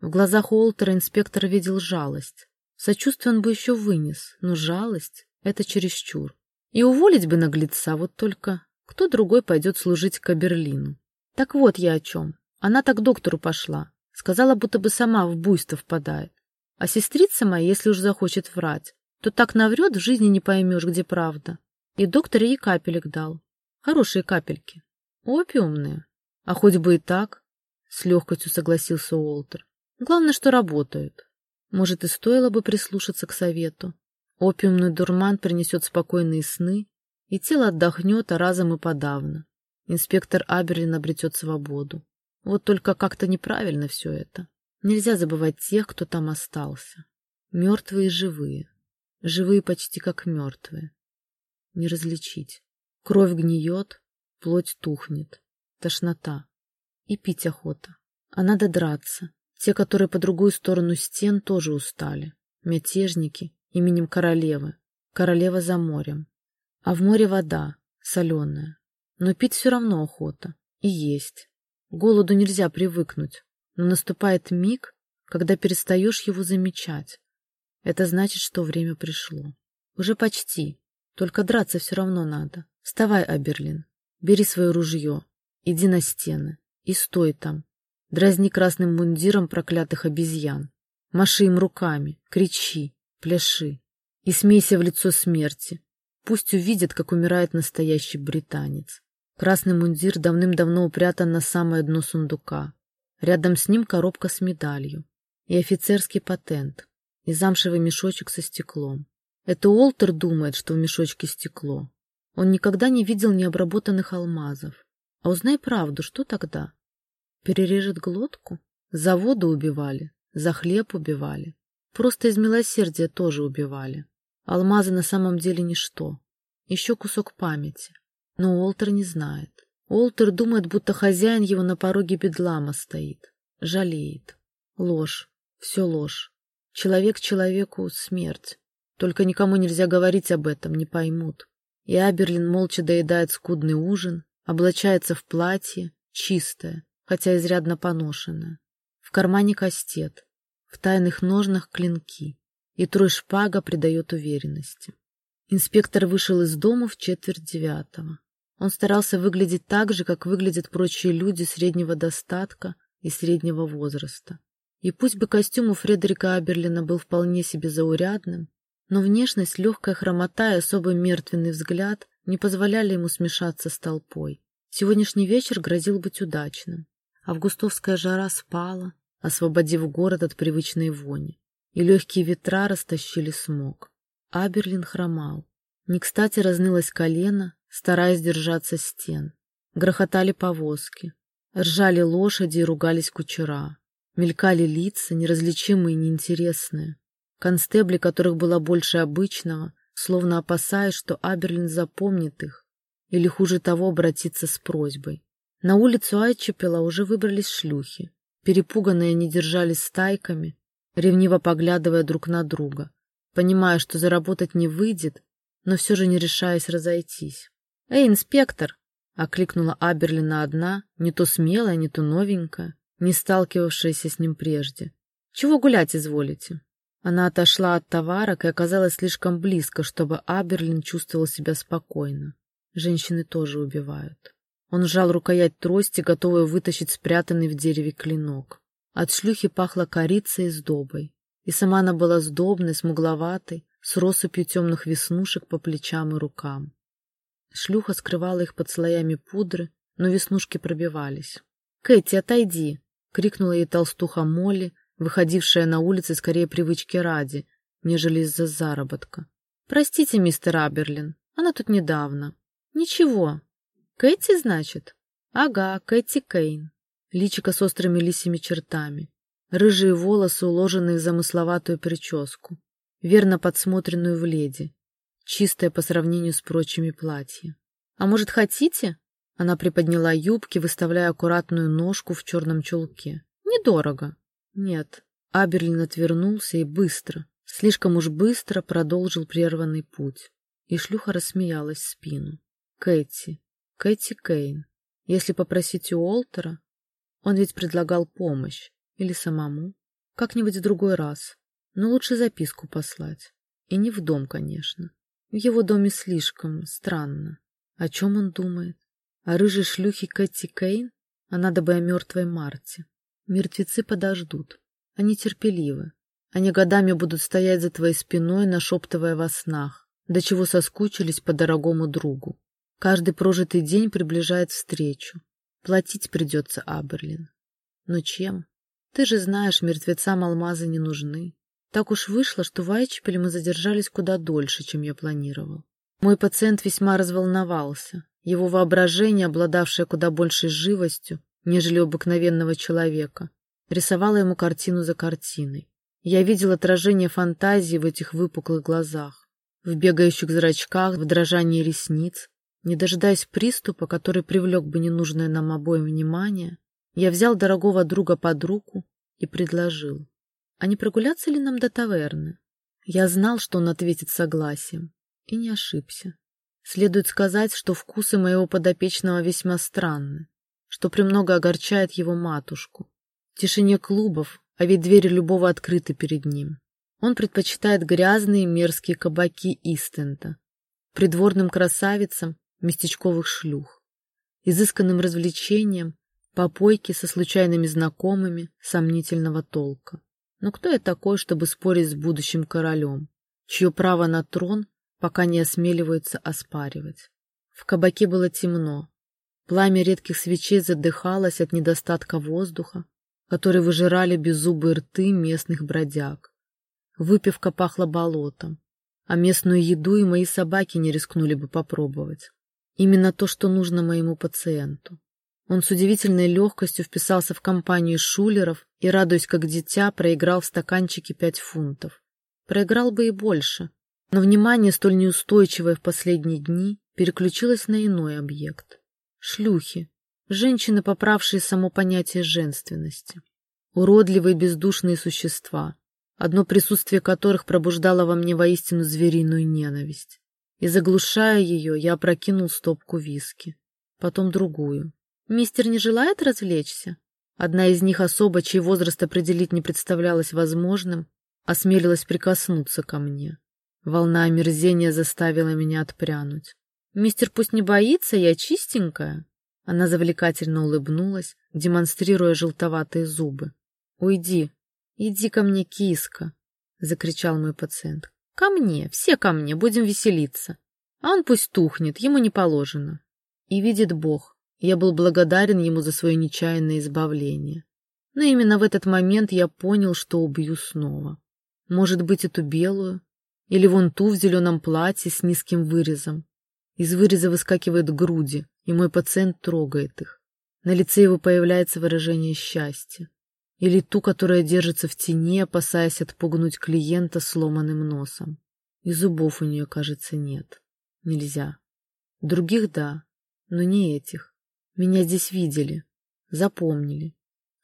В глазах Уолтера инспектор видел жалость. Сочувствие он бы еще вынес, но жалость — это чересчур. И уволить бы наглеца, вот только кто другой пойдет служить к Берлину. Так вот я о чем. Она так доктору пошла. Сказала, будто бы сама в буйство впадает. А сестрица моя, если уж захочет врать, то так наврет, в жизни не поймешь, где правда. И доктор ей капелек дал. Хорошие капельки. Опиумные. А хоть бы и так, — с легкостью согласился Уолтер. Главное, что работают. Может, и стоило бы прислушаться к совету. Опиумный дурман принесет спокойные сны, и тело отдохнет, а разом и подавно. Инспектор Аберлин обретет свободу. Вот только как-то неправильно все это. Нельзя забывать тех, кто там остался. Мертвые и живые. Живые почти как мертвые. Не различить. Кровь гниет, плоть тухнет. Тошнота. И пить охота. А надо драться. Те, которые по другую сторону стен, тоже устали. Мятежники именем королевы. Королева за морем. А в море вода, соленая. Но пить все равно охота. И есть. Голоду нельзя привыкнуть. Но наступает миг, когда перестаешь его замечать. Это значит, что время пришло. Уже почти. Только драться все равно надо. Вставай, Аберлин. Бери свое ружье. Иди на стены. И стой там. Дразни красным мундиром проклятых обезьян. Маши им руками, кричи, пляши. И смейся в лицо смерти. Пусть увидят, как умирает настоящий британец. Красный мундир давным-давно упрятан на самое дно сундука. Рядом с ним коробка с медалью. И офицерский патент. И замшевый мешочек со стеклом. Это Уолтер думает, что в мешочке стекло. Он никогда не видел необработанных алмазов. А узнай правду, что тогда? Перережет глотку? За воду убивали, за хлеб убивали. Просто из милосердия тоже убивали. Алмазы на самом деле ничто. Еще кусок памяти. Но Уолтер не знает. Уолтер думает, будто хозяин его на пороге бедлама стоит. Жалеет. Ложь. Все ложь. Человек человеку — смерть. Только никому нельзя говорить об этом, не поймут. И Аберлин молча доедает скудный ужин, облачается в платье, чистое, хотя изрядно поношенная. В кармане кастет, в тайных ножнах клинки, и трой шпага придает уверенности. Инспектор вышел из дома в четверть девятого. Он старался выглядеть так же, как выглядят прочие люди среднего достатка и среднего возраста. И пусть бы костюм у Фредерика Аберлина был вполне себе заурядным, но внешность, легкая хромота и особый мертвенный взгляд не позволяли ему смешаться с толпой. Сегодняшний вечер грозил быть удачным. Августовская жара спала, освободив город от привычной вони, и легкие ветра растащили смог. Аберлин хромал. Не кстати разнылось колено, стараясь держаться стен. Грохотали повозки. Ржали лошади и ругались кучера. Мелькали лица, неразличимые и неинтересные. Констебли, которых было больше обычного, словно опасаясь, что Аберлин запомнит их, или, хуже того, обратится с просьбой. На улицу Айчепела уже выбрались шлюхи. Перепуганные они держались стайками, ревниво поглядывая друг на друга, понимая, что заработать не выйдет, но все же не решаясь разойтись. «Эй, инспектор!» — окликнула Аберлина одна, не то смелая, не то новенькая, не сталкивавшаяся с ним прежде. «Чего гулять изволите?» Она отошла от товарок и оказалась слишком близко, чтобы Аберлин чувствовал себя спокойно. Женщины тоже убивают. Он сжал рукоять трости, готовую вытащить спрятанный в дереве клинок. От шлюхи пахло корицей и сдобой. И сама она была сдобной, смугловатой, с россыпью темных веснушек по плечам и рукам. Шлюха скрывала их под слоями пудры, но веснушки пробивались. «Кэти, отойди!» — крикнула ей толстуха Молли, выходившая на улицы скорее привычки ради, нежели из-за заработка. «Простите, мистер Аберлин, она тут недавно». «Ничего. Кэти, значит?» «Ага, Кэти Кейн». Личико с острыми лисими чертами. Рыжие волосы, уложенные в замысловатую прическу, верно подсмотренную в леди, чистое по сравнению с прочими платья. «А может, хотите?» Она приподняла юбки, выставляя аккуратную ножку в черном чулке. «Недорого». «Нет». Аберлин отвернулся и быстро, слишком уж быстро продолжил прерванный путь. И шлюха рассмеялась в спину. «Кэти, Кэти Кейн, если попросить у Уолтера, он ведь предлагал помощь. Или самому. Как-нибудь в другой раз. Но лучше записку послать. И не в дом, конечно. В его доме слишком странно. О чем он думает? О рыжей шлюхе Кэти Кейн? А надо бы о мертвой Марте. Мертвецы подождут. Они терпеливы. Они годами будут стоять за твоей спиной, нашептывая во снах, до чего соскучились по дорогому другу. Каждый прожитый день приближает встречу. Платить придется Аберлин. Но чем? Ты же знаешь, мертвецам алмазы не нужны. Так уж вышло, что в Айчпеле мы задержались куда дольше, чем я планировал. Мой пациент весьма разволновался. Его воображение, обладавшее куда большей живостью, нежели обыкновенного человека, рисовало ему картину за картиной. Я видел отражение фантазии в этих выпуклых глазах, в бегающих зрачках, в дрожании ресниц. Не дожидаясь приступа, который привлек бы ненужное нам обоим внимание, я взял дорогого друга под руку и предложил. А не прогуляться ли нам до таверны? Я знал, что он ответит согласием, и не ошибся. Следует сказать, что вкусы моего подопечного весьма странны, что премного огорчает его матушку. В тишине клубов, а ведь двери любого открыты перед ним. Он предпочитает грязные мерзкие кабаки Истента, придворным красавицам местечковых шлюх, изысканным развлечениям попойки со случайными знакомыми сомнительного толка. Но кто я такой, чтобы спорить с будущим королем, чье право на трон пока не осмеливается оспаривать? В кабаке было темно. Пламя редких свечей задыхалось от недостатка воздуха, который выжирали беззубые рты местных бродяг. Выпивка пахла болотом, а местную еду и мои собаки не рискнули бы попробовать. Именно то, что нужно моему пациенту. Он с удивительной легкостью вписался в компанию шулеров и, радуясь как дитя, проиграл в стаканчике пять фунтов. Проиграл бы и больше, но внимание, столь неустойчивое в последние дни, переключилось на иной объект. Шлюхи, женщины, поправшие само понятие женственности. Уродливые бездушные существа, одно присутствие которых пробуждало во мне воистину звериную ненависть. И заглушая ее, я опрокинул стопку виски, потом другую. Мистер не желает развлечься? Одна из них особо, чей возраст определить не представлялось возможным, осмелилась прикоснуться ко мне. Волна омерзения заставила меня отпрянуть. «Мистер пусть не боится, я чистенькая». Она завлекательно улыбнулась, демонстрируя желтоватые зубы. «Уйди, иди ко мне, киска!» — закричал мой пациент. «Ко мне, все ко мне, будем веселиться. А он пусть тухнет, ему не положено». И видит Бог, я был благодарен ему за свое нечаянное избавление. Но именно в этот момент я понял, что убью снова. Может быть, эту белую? Или вон ту в зеленом платье с низким вырезом. Из выреза выскакивает груди, и мой пациент трогает их. На лице его появляется выражение счастья. Или ту, которая держится в тени, опасаясь отпугнуть клиента сломанным носом. И зубов у нее, кажется, нет. Нельзя. Других — да, но не этих. Меня здесь видели, запомнили,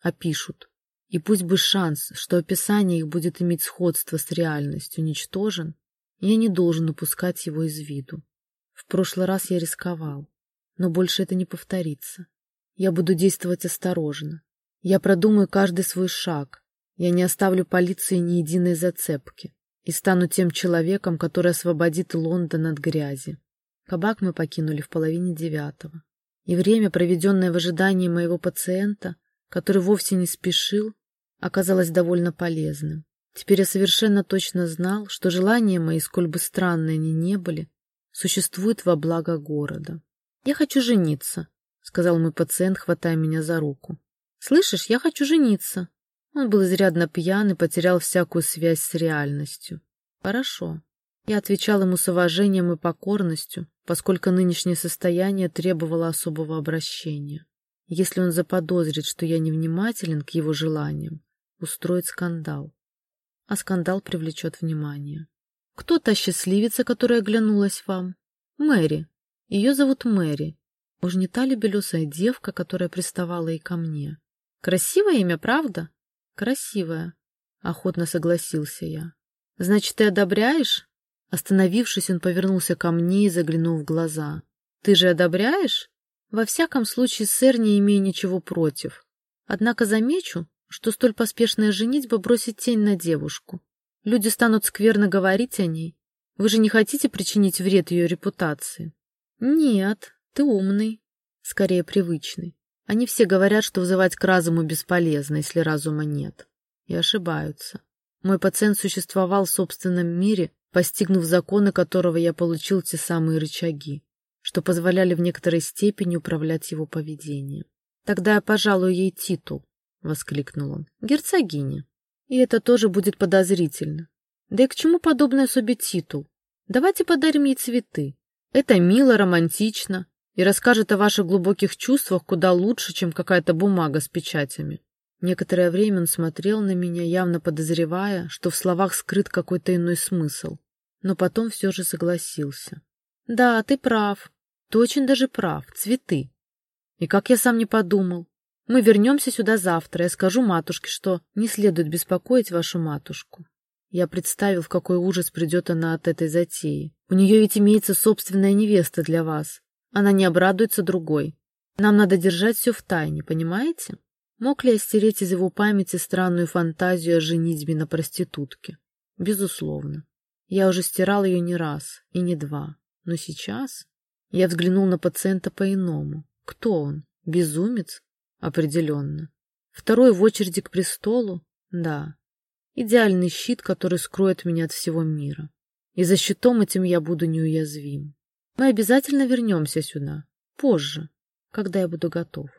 опишут. И пусть бы шанс, что описание их будет иметь сходство с реальностью, уничтожен, я не должен упускать его из виду. В прошлый раз я рисковал, но больше это не повторится. Я буду действовать осторожно. Я продумаю каждый свой шаг. Я не оставлю полиции ни единой зацепки и стану тем человеком, который освободит Лондон от грязи. Кабак мы покинули в половине девятого. И время, проведенное в ожидании моего пациента, который вовсе не спешил, оказалось довольно полезным. Теперь я совершенно точно знал, что желания мои, сколь бы странные они не были, существуют во благо города. «Я хочу жениться», — сказал мой пациент, хватая меня за руку. «Слышишь, я хочу жениться». Он был изрядно пьян и потерял всякую связь с реальностью. Хорошо. Я отвечал ему с уважением и покорностью, поскольку нынешнее состояние требовало особого обращения. Если он заподозрит, что я невнимателен к его желаниям, устроит скандал. А скандал привлечет внимание. Кто та счастливица, которая оглянулась вам? Мэри. Ее зовут Мэри. Уж не та ли белесая девка, которая приставала и ко мне? Красивое имя, правда? Красивое. Охотно согласился я. Значит, ты одобряешь? Остановившись, он повернулся ко мне и заглянул в глаза. Ты же одобряешь? Во всяком случае, сэр, не имею ничего против. Однако замечу, что столь поспешная женитьба бросит тень на девушку. Люди станут скверно говорить о ней. Вы же не хотите причинить вред ее репутации? Нет, ты умный. Скорее, привычный. Они все говорят, что вызывать к разуму бесполезно, если разума нет. И ошибаются. Мой пациент существовал в собственном мире, постигнув законы которого я получил те самые рычаги, что позволяли в некоторой степени управлять его поведением. «Тогда я пожалую ей титул», — воскликнул он, — «герцогиня». И это тоже будет подозрительно. Да и к чему подобное особе титул? Давайте подарим ей цветы. Это мило, романтично и расскажет о ваших глубоких чувствах куда лучше, чем какая-то бумага с печатями. Некоторое время он смотрел на меня, явно подозревая, что в словах скрыт какой-то иной смысл, но потом все же согласился. «Да, ты прав. Ты очень даже прав. Цветы. И как я сам не подумал. Мы вернемся сюда завтра. Я скажу матушке, что не следует беспокоить вашу матушку. Я представил, в какой ужас придет она от этой затеи. У нее ведь имеется собственная невеста для вас. Она не обрадуется другой. Нам надо держать все в тайне, понимаете? Мог ли я стереть из его памяти странную фантазию о женитьбе на проститутке? Безусловно. Я уже стирал ее не раз и не два. Но сейчас я взглянул на пациента по-иному. Кто он? Безумец? Определенно. Второй в очереди к престолу? Да. Идеальный щит, который скроет меня от всего мира. И за щитом этим я буду неуязвим. Мы обязательно вернемся сюда. Позже, когда я буду готов.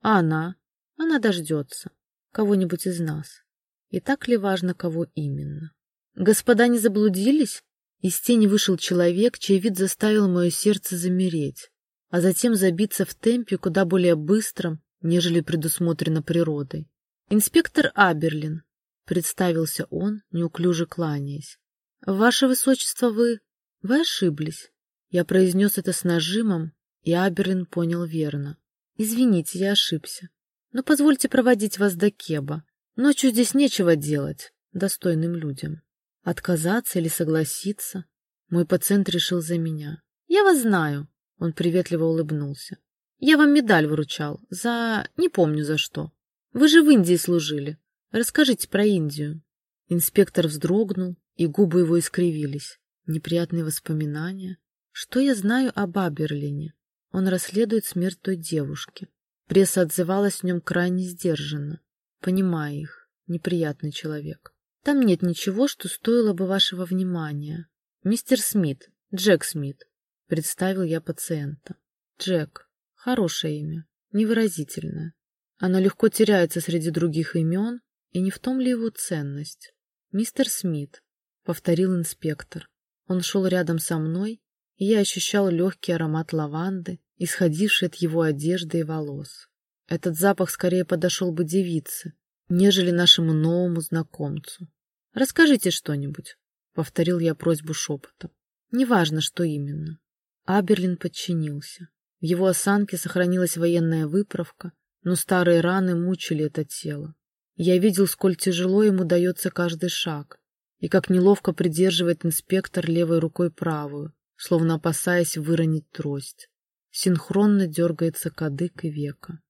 А она? Она дождется. Кого-нибудь из нас. И так ли важно, кого именно? Господа не заблудились? Из тени вышел человек, чей вид заставил мое сердце замереть, а затем забиться в темпе куда более быстром, нежели предусмотрено природой. «Инспектор Аберлин», — представился он, неуклюже кланяясь. «Ваше Высочество, вы... вы ошиблись». Я произнес это с нажимом, и Аберлин понял верно. «Извините, я ошибся. Но позвольте проводить вас до Кеба. Ночью здесь нечего делать достойным людям. Отказаться или согласиться? Мой пациент решил за меня. Я вас знаю». Он приветливо улыбнулся. Я вам медаль вручал. За... не помню за что. Вы же в Индии служили. Расскажите про Индию. Инспектор вздрогнул, и губы его искривились. Неприятные воспоминания. Что я знаю об Аберлине? Он расследует смерть той девушки. Пресса отзывалась в нем крайне сдержанно. Понимая их, неприятный человек. Там нет ничего, что стоило бы вашего внимания. Мистер Смит, Джек Смит, представил я пациента. Джек, Хорошее имя, невыразительное. Оно легко теряется среди других имен, и не в том ли его ценность? «Мистер Смит», — повторил инспектор. Он шел рядом со мной, и я ощущал легкий аромат лаванды, исходивший от его одежды и волос. Этот запах скорее подошел бы девице, нежели нашему новому знакомцу. «Расскажите что-нибудь», — повторил я просьбу шепотом. «Неважно, что именно». Аберлин подчинился. В его осанке сохранилась военная выправка, но старые раны мучили это тело. Я видел, сколь тяжело ему дается каждый шаг, и как неловко придерживает инспектор левой рукой правую, словно опасаясь выронить трость. Синхронно дергается кадык и века.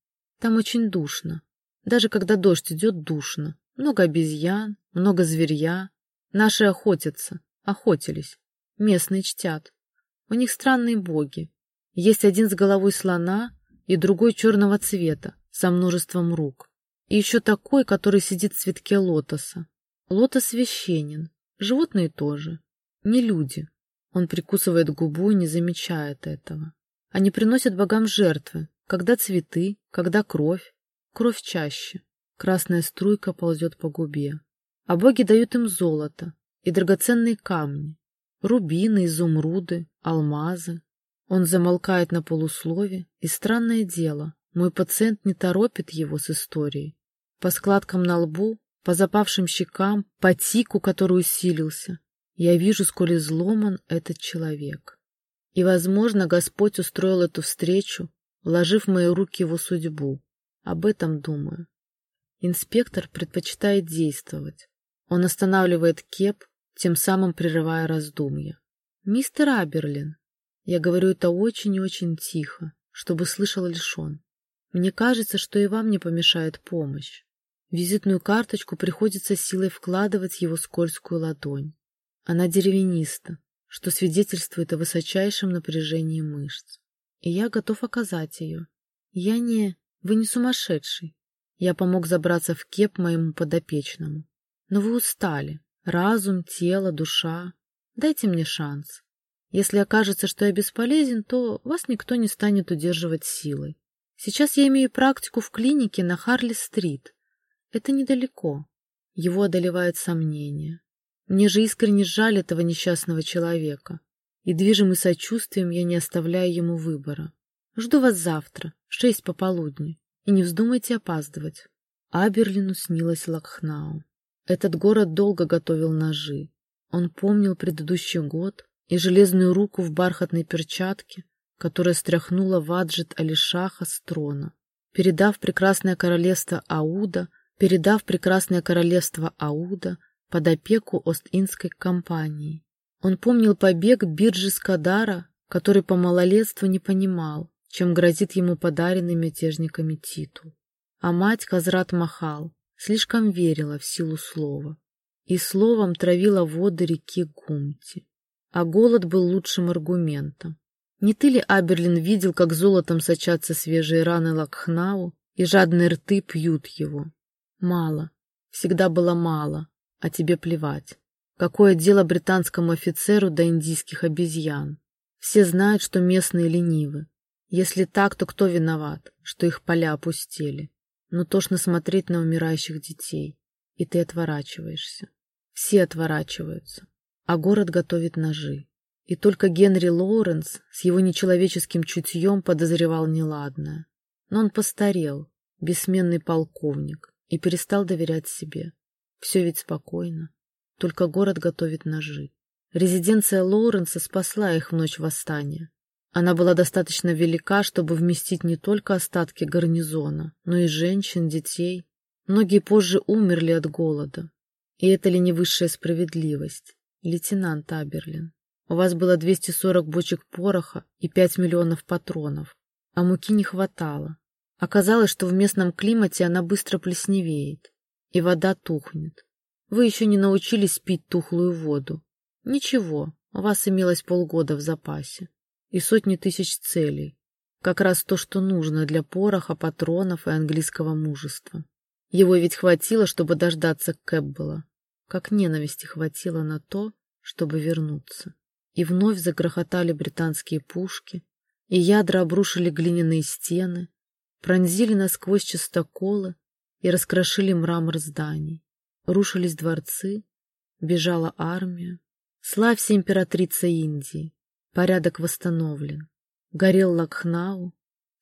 Там очень душно. Даже когда дождь идет, душно. Много обезьян, много зверья. Наши охотятся, охотились. Местные чтят. У них странные боги, есть один с головой слона и другой черного цвета, со множеством рук. И еще такой, который сидит в цветке лотоса. Лотос священен, животные тоже. Не люди. Он прикусывает губу и не замечает этого. Они приносят богам жертвы, когда цветы, когда кровь. Кровь чаще. Красная струйка ползет по губе. А боги дают им золото и драгоценные камни, рубины, изумруды, алмазы. Он замолкает на полуслове, и странное дело, мой пациент не торопит его с историей. По складкам на лбу, по запавшим щекам, по тику, который усилился, я вижу, сколь изломан этот человек. И, возможно, Господь устроил эту встречу, вложив мои руки его судьбу. Об этом думаю. Инспектор предпочитает действовать. Он останавливает кеп, тем самым прерывая раздумья. «Мистер Аберлин», я говорю это очень и очень тихо, чтобы слышал лишь он. Мне кажется, что и вам не помешает помощь. Визитную карточку приходится силой вкладывать в его скользкую ладонь. Она деревяниста, что свидетельствует о высочайшем напряжении мышц. И я готов оказать ее. Я не... Вы не сумасшедший. Я помог забраться в кеп моему подопечному. Но вы устали. Разум, тело, душа. Дайте мне шанс. Если окажется, что я бесполезен, то вас никто не станет удерживать силой. Сейчас я имею практику в клинике на Харли-стрит. Это недалеко. Его одолевает сомнение. Мне же искренне жаль этого несчастного человека. И движимый сочувствием я не оставляю ему выбора. Жду вас завтра, шесть пополудни, и не вздумайте опаздывать. Аберлину снилась Лакхнау. Этот город долго готовил ножи. Он помнил предыдущий год и железную руку в бархатной перчатке, которая стряхнула Ваджит Алишаха с трона. Передав прекрасное королевство Ауда, передав прекрасное королевство Ауда под опеку Ост-Индской компании. Он помнил побег Бирджи Скадара, который по малолетству не понимал, чем грозит ему подаренный мятежниками титул. А мать Казрат Махал слишком верила в силу слова и словом травила воды реки Гумти. А голод был лучшим аргументом. Не ты ли, Аберлин, видел, как золотом сочатся свежие раны Лакхнау, и жадные рты пьют его? Мало. Всегда было мало, а тебе плевать. Какое дело британскому офицеру до индийских обезьян? Все знают, что местные ленивы. Если так, то кто виноват, что их поля опустели? но тошно смотреть на умирающих детей, и ты отворачиваешься. Все отворачиваются, а город готовит ножи. И только Генри Лоуренс с его нечеловеческим чутьем подозревал неладное. Но он постарел, бессменный полковник, и перестал доверять себе. Все ведь спокойно. Только город готовит ножи. Резиденция Лоуренса спасла их в ночь восстания. Она была достаточно велика, чтобы вместить не только остатки гарнизона, но и женщин, детей. Многие позже умерли от голода. И это ли не высшая справедливость? Лейтенант Аберлин, у вас было 240 бочек пороха и 5 миллионов патронов, а муки не хватало. Оказалось, что в местном климате она быстро плесневеет, и вода тухнет. Вы еще не научились пить тухлую воду. Ничего, у вас имелось полгода в запасе и сотни тысяч целей. Как раз то, что нужно для пороха, патронов и английского мужества. Его ведь хватило, чтобы дождаться Кэббела. Как ненависти хватило на то, чтобы вернуться. И вновь загрохотали британские пушки, и ядра обрушили глиняные стены, пронзили насквозь частоколы и раскрошили мрамор зданий. Рушились дворцы, бежала армия. Славься, императрица Индии! Порядок восстановлен. Горел Лакхнау,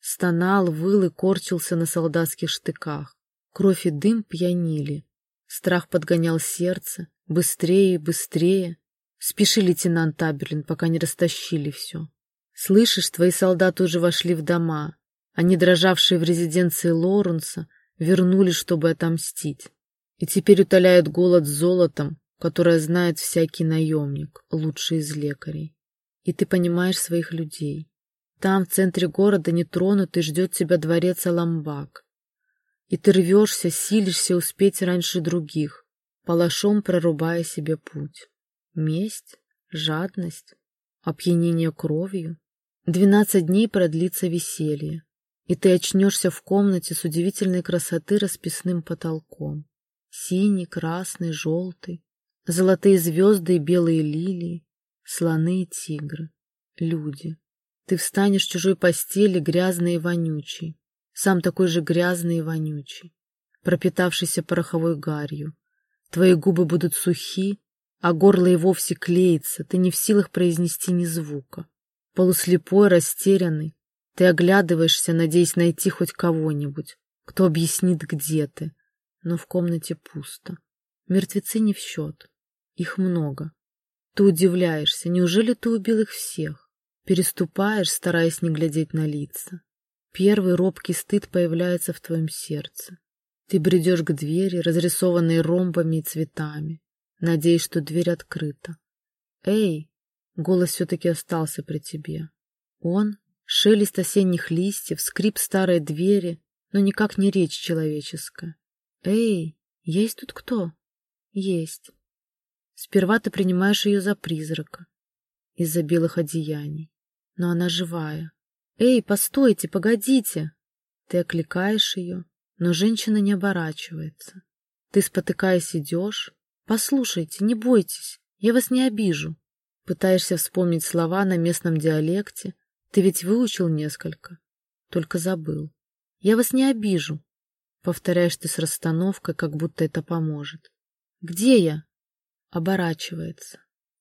стонал, выл и корчился на солдатских штыках. Кровь и дым пьянили. Страх подгонял сердце. Быстрее, быстрее. Спеши, лейтенант Таберлин, пока не растащили все. Слышишь, твои солдаты уже вошли в дома. Они, дрожавшие в резиденции Лоренса, вернулись, чтобы отомстить. И теперь утоляют голод золотом, которое знает всякий наемник, лучший из лекарей и ты понимаешь своих людей. Там, в центре города, нетронутый, ждет тебя дворец Аламбак. И ты рвешься, силишься успеть раньше других, палашом прорубая себе путь. Месть, жадность, опьянение кровью. Двенадцать дней продлится веселье, и ты очнешься в комнате с удивительной красоты расписным потолком. Синий, красный, желтый, золотые звезды и белые лилии, слоны и тигры, люди. Ты встанешь в чужой постели, грязный и вонючий, сам такой же грязный и вонючий. пропитавшийся пороховой гарью. Твои губы будут сухи, а горло и вовсе клеится, ты не в силах произнести ни звука. Полуслепой, растерянный, ты оглядываешься, надеясь найти хоть кого-нибудь, кто объяснит, где ты. Но в комнате пусто. Мертвецы не в счет. Их много. Ты удивляешься, неужели ты убил их всех? Переступаешь, стараясь не глядеть на лица. Первый робкий стыд появляется в твоем сердце. Ты бредешь к двери, разрисованной ромбами и цветами, надеясь, что дверь открыта. «Эй!» — голос все-таки остался при тебе. Он, шелест осенних листьев, скрип старой двери, но никак не речь человеческая. «Эй, есть тут кто?» «Есть». Сперва ты принимаешь ее за призрака из-за белых одеяний, но она живая. «Эй, постойте, погодите!» Ты окликаешь ее, но женщина не оборачивается. Ты, спотыкаясь, идешь. «Послушайте, не бойтесь, я вас не обижу». Пытаешься вспомнить слова на местном диалекте. Ты ведь выучил несколько, только забыл. «Я вас не обижу», — повторяешь ты с расстановкой, как будто это поможет. «Где я?» Оборачивается.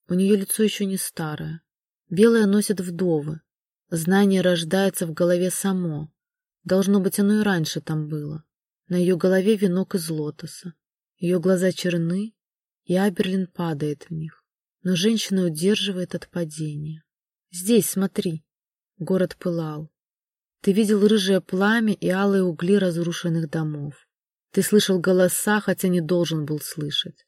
У нее лицо еще не старое. Белое носят вдовы. Знание рождается в голове само. Должно быть, оно и раньше там было. На ее голове венок из лотоса. Ее глаза черны, и Аберлин падает в них. Но женщина удерживает от падения. «Здесь, смотри!» Город пылал. Ты видел рыжее пламя и алые угли разрушенных домов. Ты слышал голоса, хотя не должен был слышать.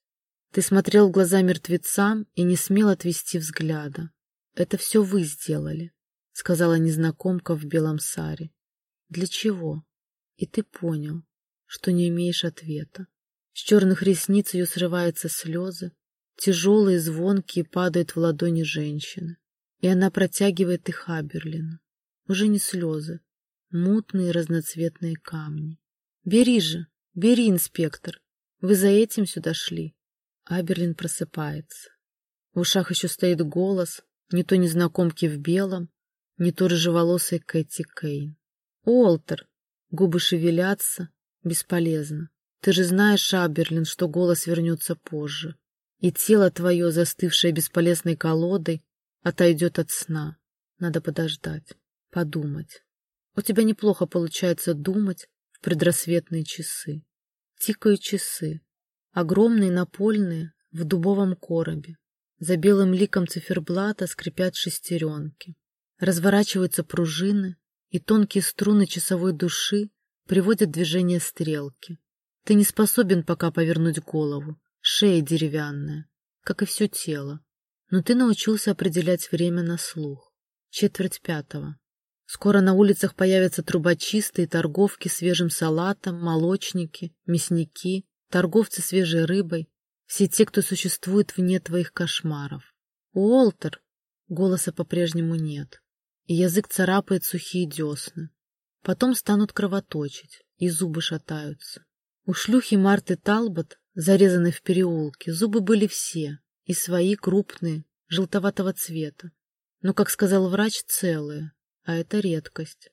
Ты смотрел в глаза мертвецам и не смел отвести взгляда. Это все вы сделали, — сказала незнакомка в белом саре. Для чего? И ты понял, что не имеешь ответа. С черных ресниц ее срываются слезы, тяжелые, звонкие падают в ладони женщины, и она протягивает их Аберлину. Уже не слезы, мутные разноцветные камни. Бери же, бери, инспектор, вы за этим сюда шли. Аберлин просыпается. В ушах еще стоит голос, не то незнакомки в белом, не то рыжеволосой Кэти Кейн. «Уолтер!» Губы шевелятся. Бесполезно. Ты же знаешь, Аберлин, что голос вернется позже. И тело твое, застывшее бесполезной колодой, отойдет от сна. Надо подождать, подумать. У тебя неплохо получается думать в предрассветные часы. Тикают часы. Огромные напольные в дубовом коробе. За белым ликом циферблата скрипят шестеренки. Разворачиваются пружины, и тонкие струны часовой души приводят движение стрелки. Ты не способен пока повернуть голову, шея деревянная, как и все тело. Но ты научился определять время на слух. Четверть пятого. Скоро на улицах появятся трубочисты и торговки свежим салатом, молочники, мясники, торговцы свежей рыбой, все те, кто существует вне твоих кошмаров. Уолтер! Голоса по-прежнему нет, и язык царапает сухие десны. Потом станут кровоточить, и зубы шатаются. У шлюхи Марты Талбот, зарезанной в переулке, зубы были все, и свои крупные, желтоватого цвета. Но, как сказал врач, целые, а это редкость.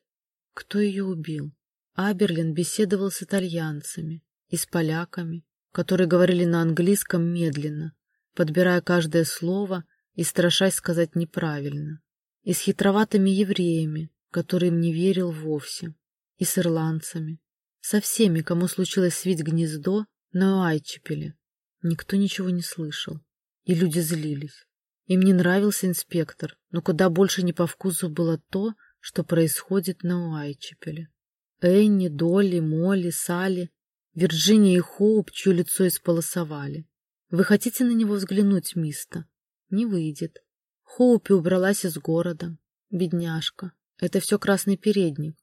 Кто ее убил? Аберлин беседовал с итальянцами, и с поляками, которые говорили на английском медленно, подбирая каждое слово и страшась сказать неправильно, и с хитроватыми евреями, которым не верил вовсе, и с ирландцами, со всеми, кому случилось свить гнездо на Уайчепеле. Никто ничего не слышал, и люди злились. Им не нравился инспектор, но куда больше не по вкусу было то, что происходит на Уайчепеле. Энни, Долли, Молли, Салли Вирджиния и Хоуп, чье лицо исполосовали. Вы хотите на него взглянуть, мисто? Не выйдет. Хоупи убралась из города. Бедняжка. Это все красный передник.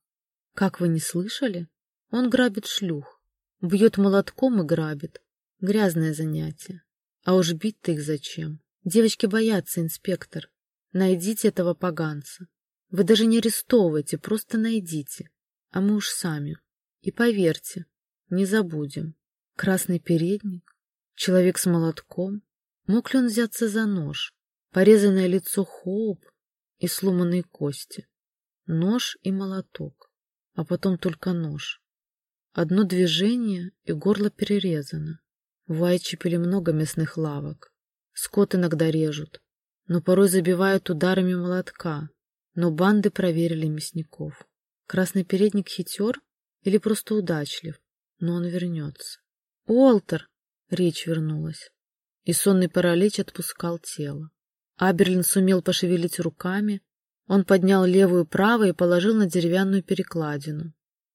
Как вы не слышали? Он грабит шлюх. Бьет молотком и грабит. Грязное занятие. А уж бить-то их зачем? Девочки боятся, инспектор. Найдите этого поганца. Вы даже не арестовывайте, просто найдите. А мы уж сами. И поверьте, не забудем. Красный передник, человек с молотком. Мог ли он взяться за нож? Порезанное лицо Хоуп и сломанные кости. Нож и молоток. А потом только нож. Одно движение, и горло перерезано. В Уайтчепеле много мясных лавок. Скот иногда режут, но порой забивают ударами молотка. Но банды проверили мясников. Красный передник хитер или просто удачлив, но он вернется. «Уолтер!» — речь вернулась, и сонный паралич отпускал тело. Аберлин сумел пошевелить руками, он поднял левую право и положил на деревянную перекладину,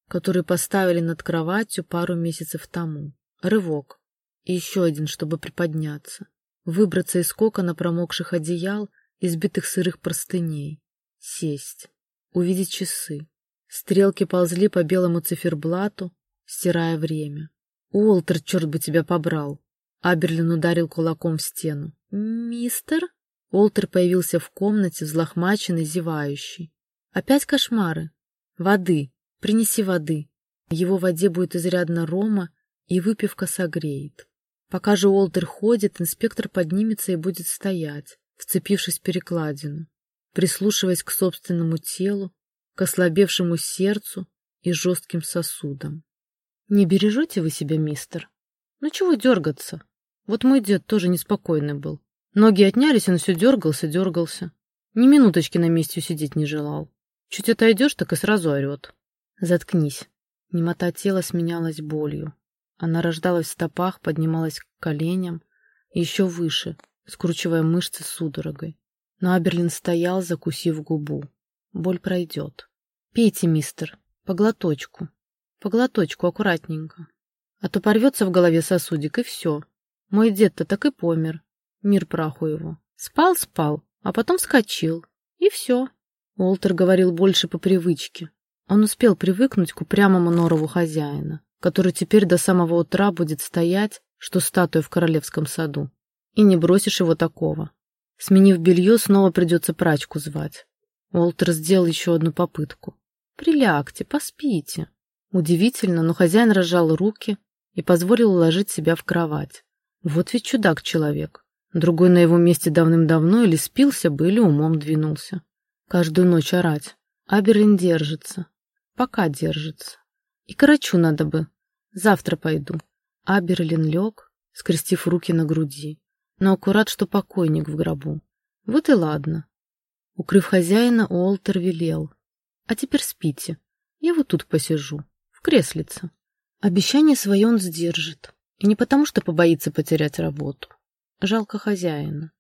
которую поставили над кроватью пару месяцев тому. Рывок. И еще один, чтобы приподняться. Выбраться из кокона промокших одеял, избитых сырых простыней. Сесть. Увидеть часы. Стрелки ползли по белому циферблату, стирая время. «Уолтер, черт бы тебя побрал!» Аберлин ударил кулаком в стену. «Мистер?» Уолтер появился в комнате, взлохмаченный, зевающий. «Опять кошмары? Воды. Принеси воды. Его воде будет изрядно рома, и выпивка согреет. Пока же Уолтер ходит, инспектор поднимется и будет стоять, вцепившись в перекладину, прислушиваясь к собственному телу, к ослабевшему сердцу и жестким сосудам. Не бережете вы себя, мистер? Ну чего дергаться? Вот мой дед тоже неспокойный был. Ноги отнялись, он все дергался, дергался. Ни минуточки на месте сидеть не желал. Чуть отойдешь, так и сразу орет. Заткнись. Немота тела сменялась болью. Она рождалась в стопах, поднималась к коленям, еще выше, скручивая мышцы судорогой. Но Аберлин стоял, закусив губу. Боль пройдет. Пейте, мистер, по глоточку. По глоточку, аккуратненько. А то порвется в голове сосудик, и все. Мой дед-то так и помер. Мир праху его. Спал-спал, а потом вскочил. И все. Уолтер говорил больше по привычке. Он успел привыкнуть к упрямому норову хозяина, который теперь до самого утра будет стоять, что статуя в королевском саду. И не бросишь его такого. Сменив белье, снова придется прачку звать. Уолтер сделал еще одну попытку. «Прилягте, поспите». Удивительно, но хозяин разжал руки и позволил уложить себя в кровать. Вот ведь чудак-человек. Другой на его месте давным-давно или спился бы, или умом двинулся. Каждую ночь орать. Аберлин держится. Пока держится. И Карачу надо бы. Завтра пойду. Аберлин лег, скрестив руки на груди. Но аккурат, что покойник в гробу. Вот и ладно. Укрыв хозяина, Уолтер велел. А теперь спите. Я вот тут посижу креслице. Обещание свое он сдержит. И не потому, что побоится потерять работу. Жалко хозяина.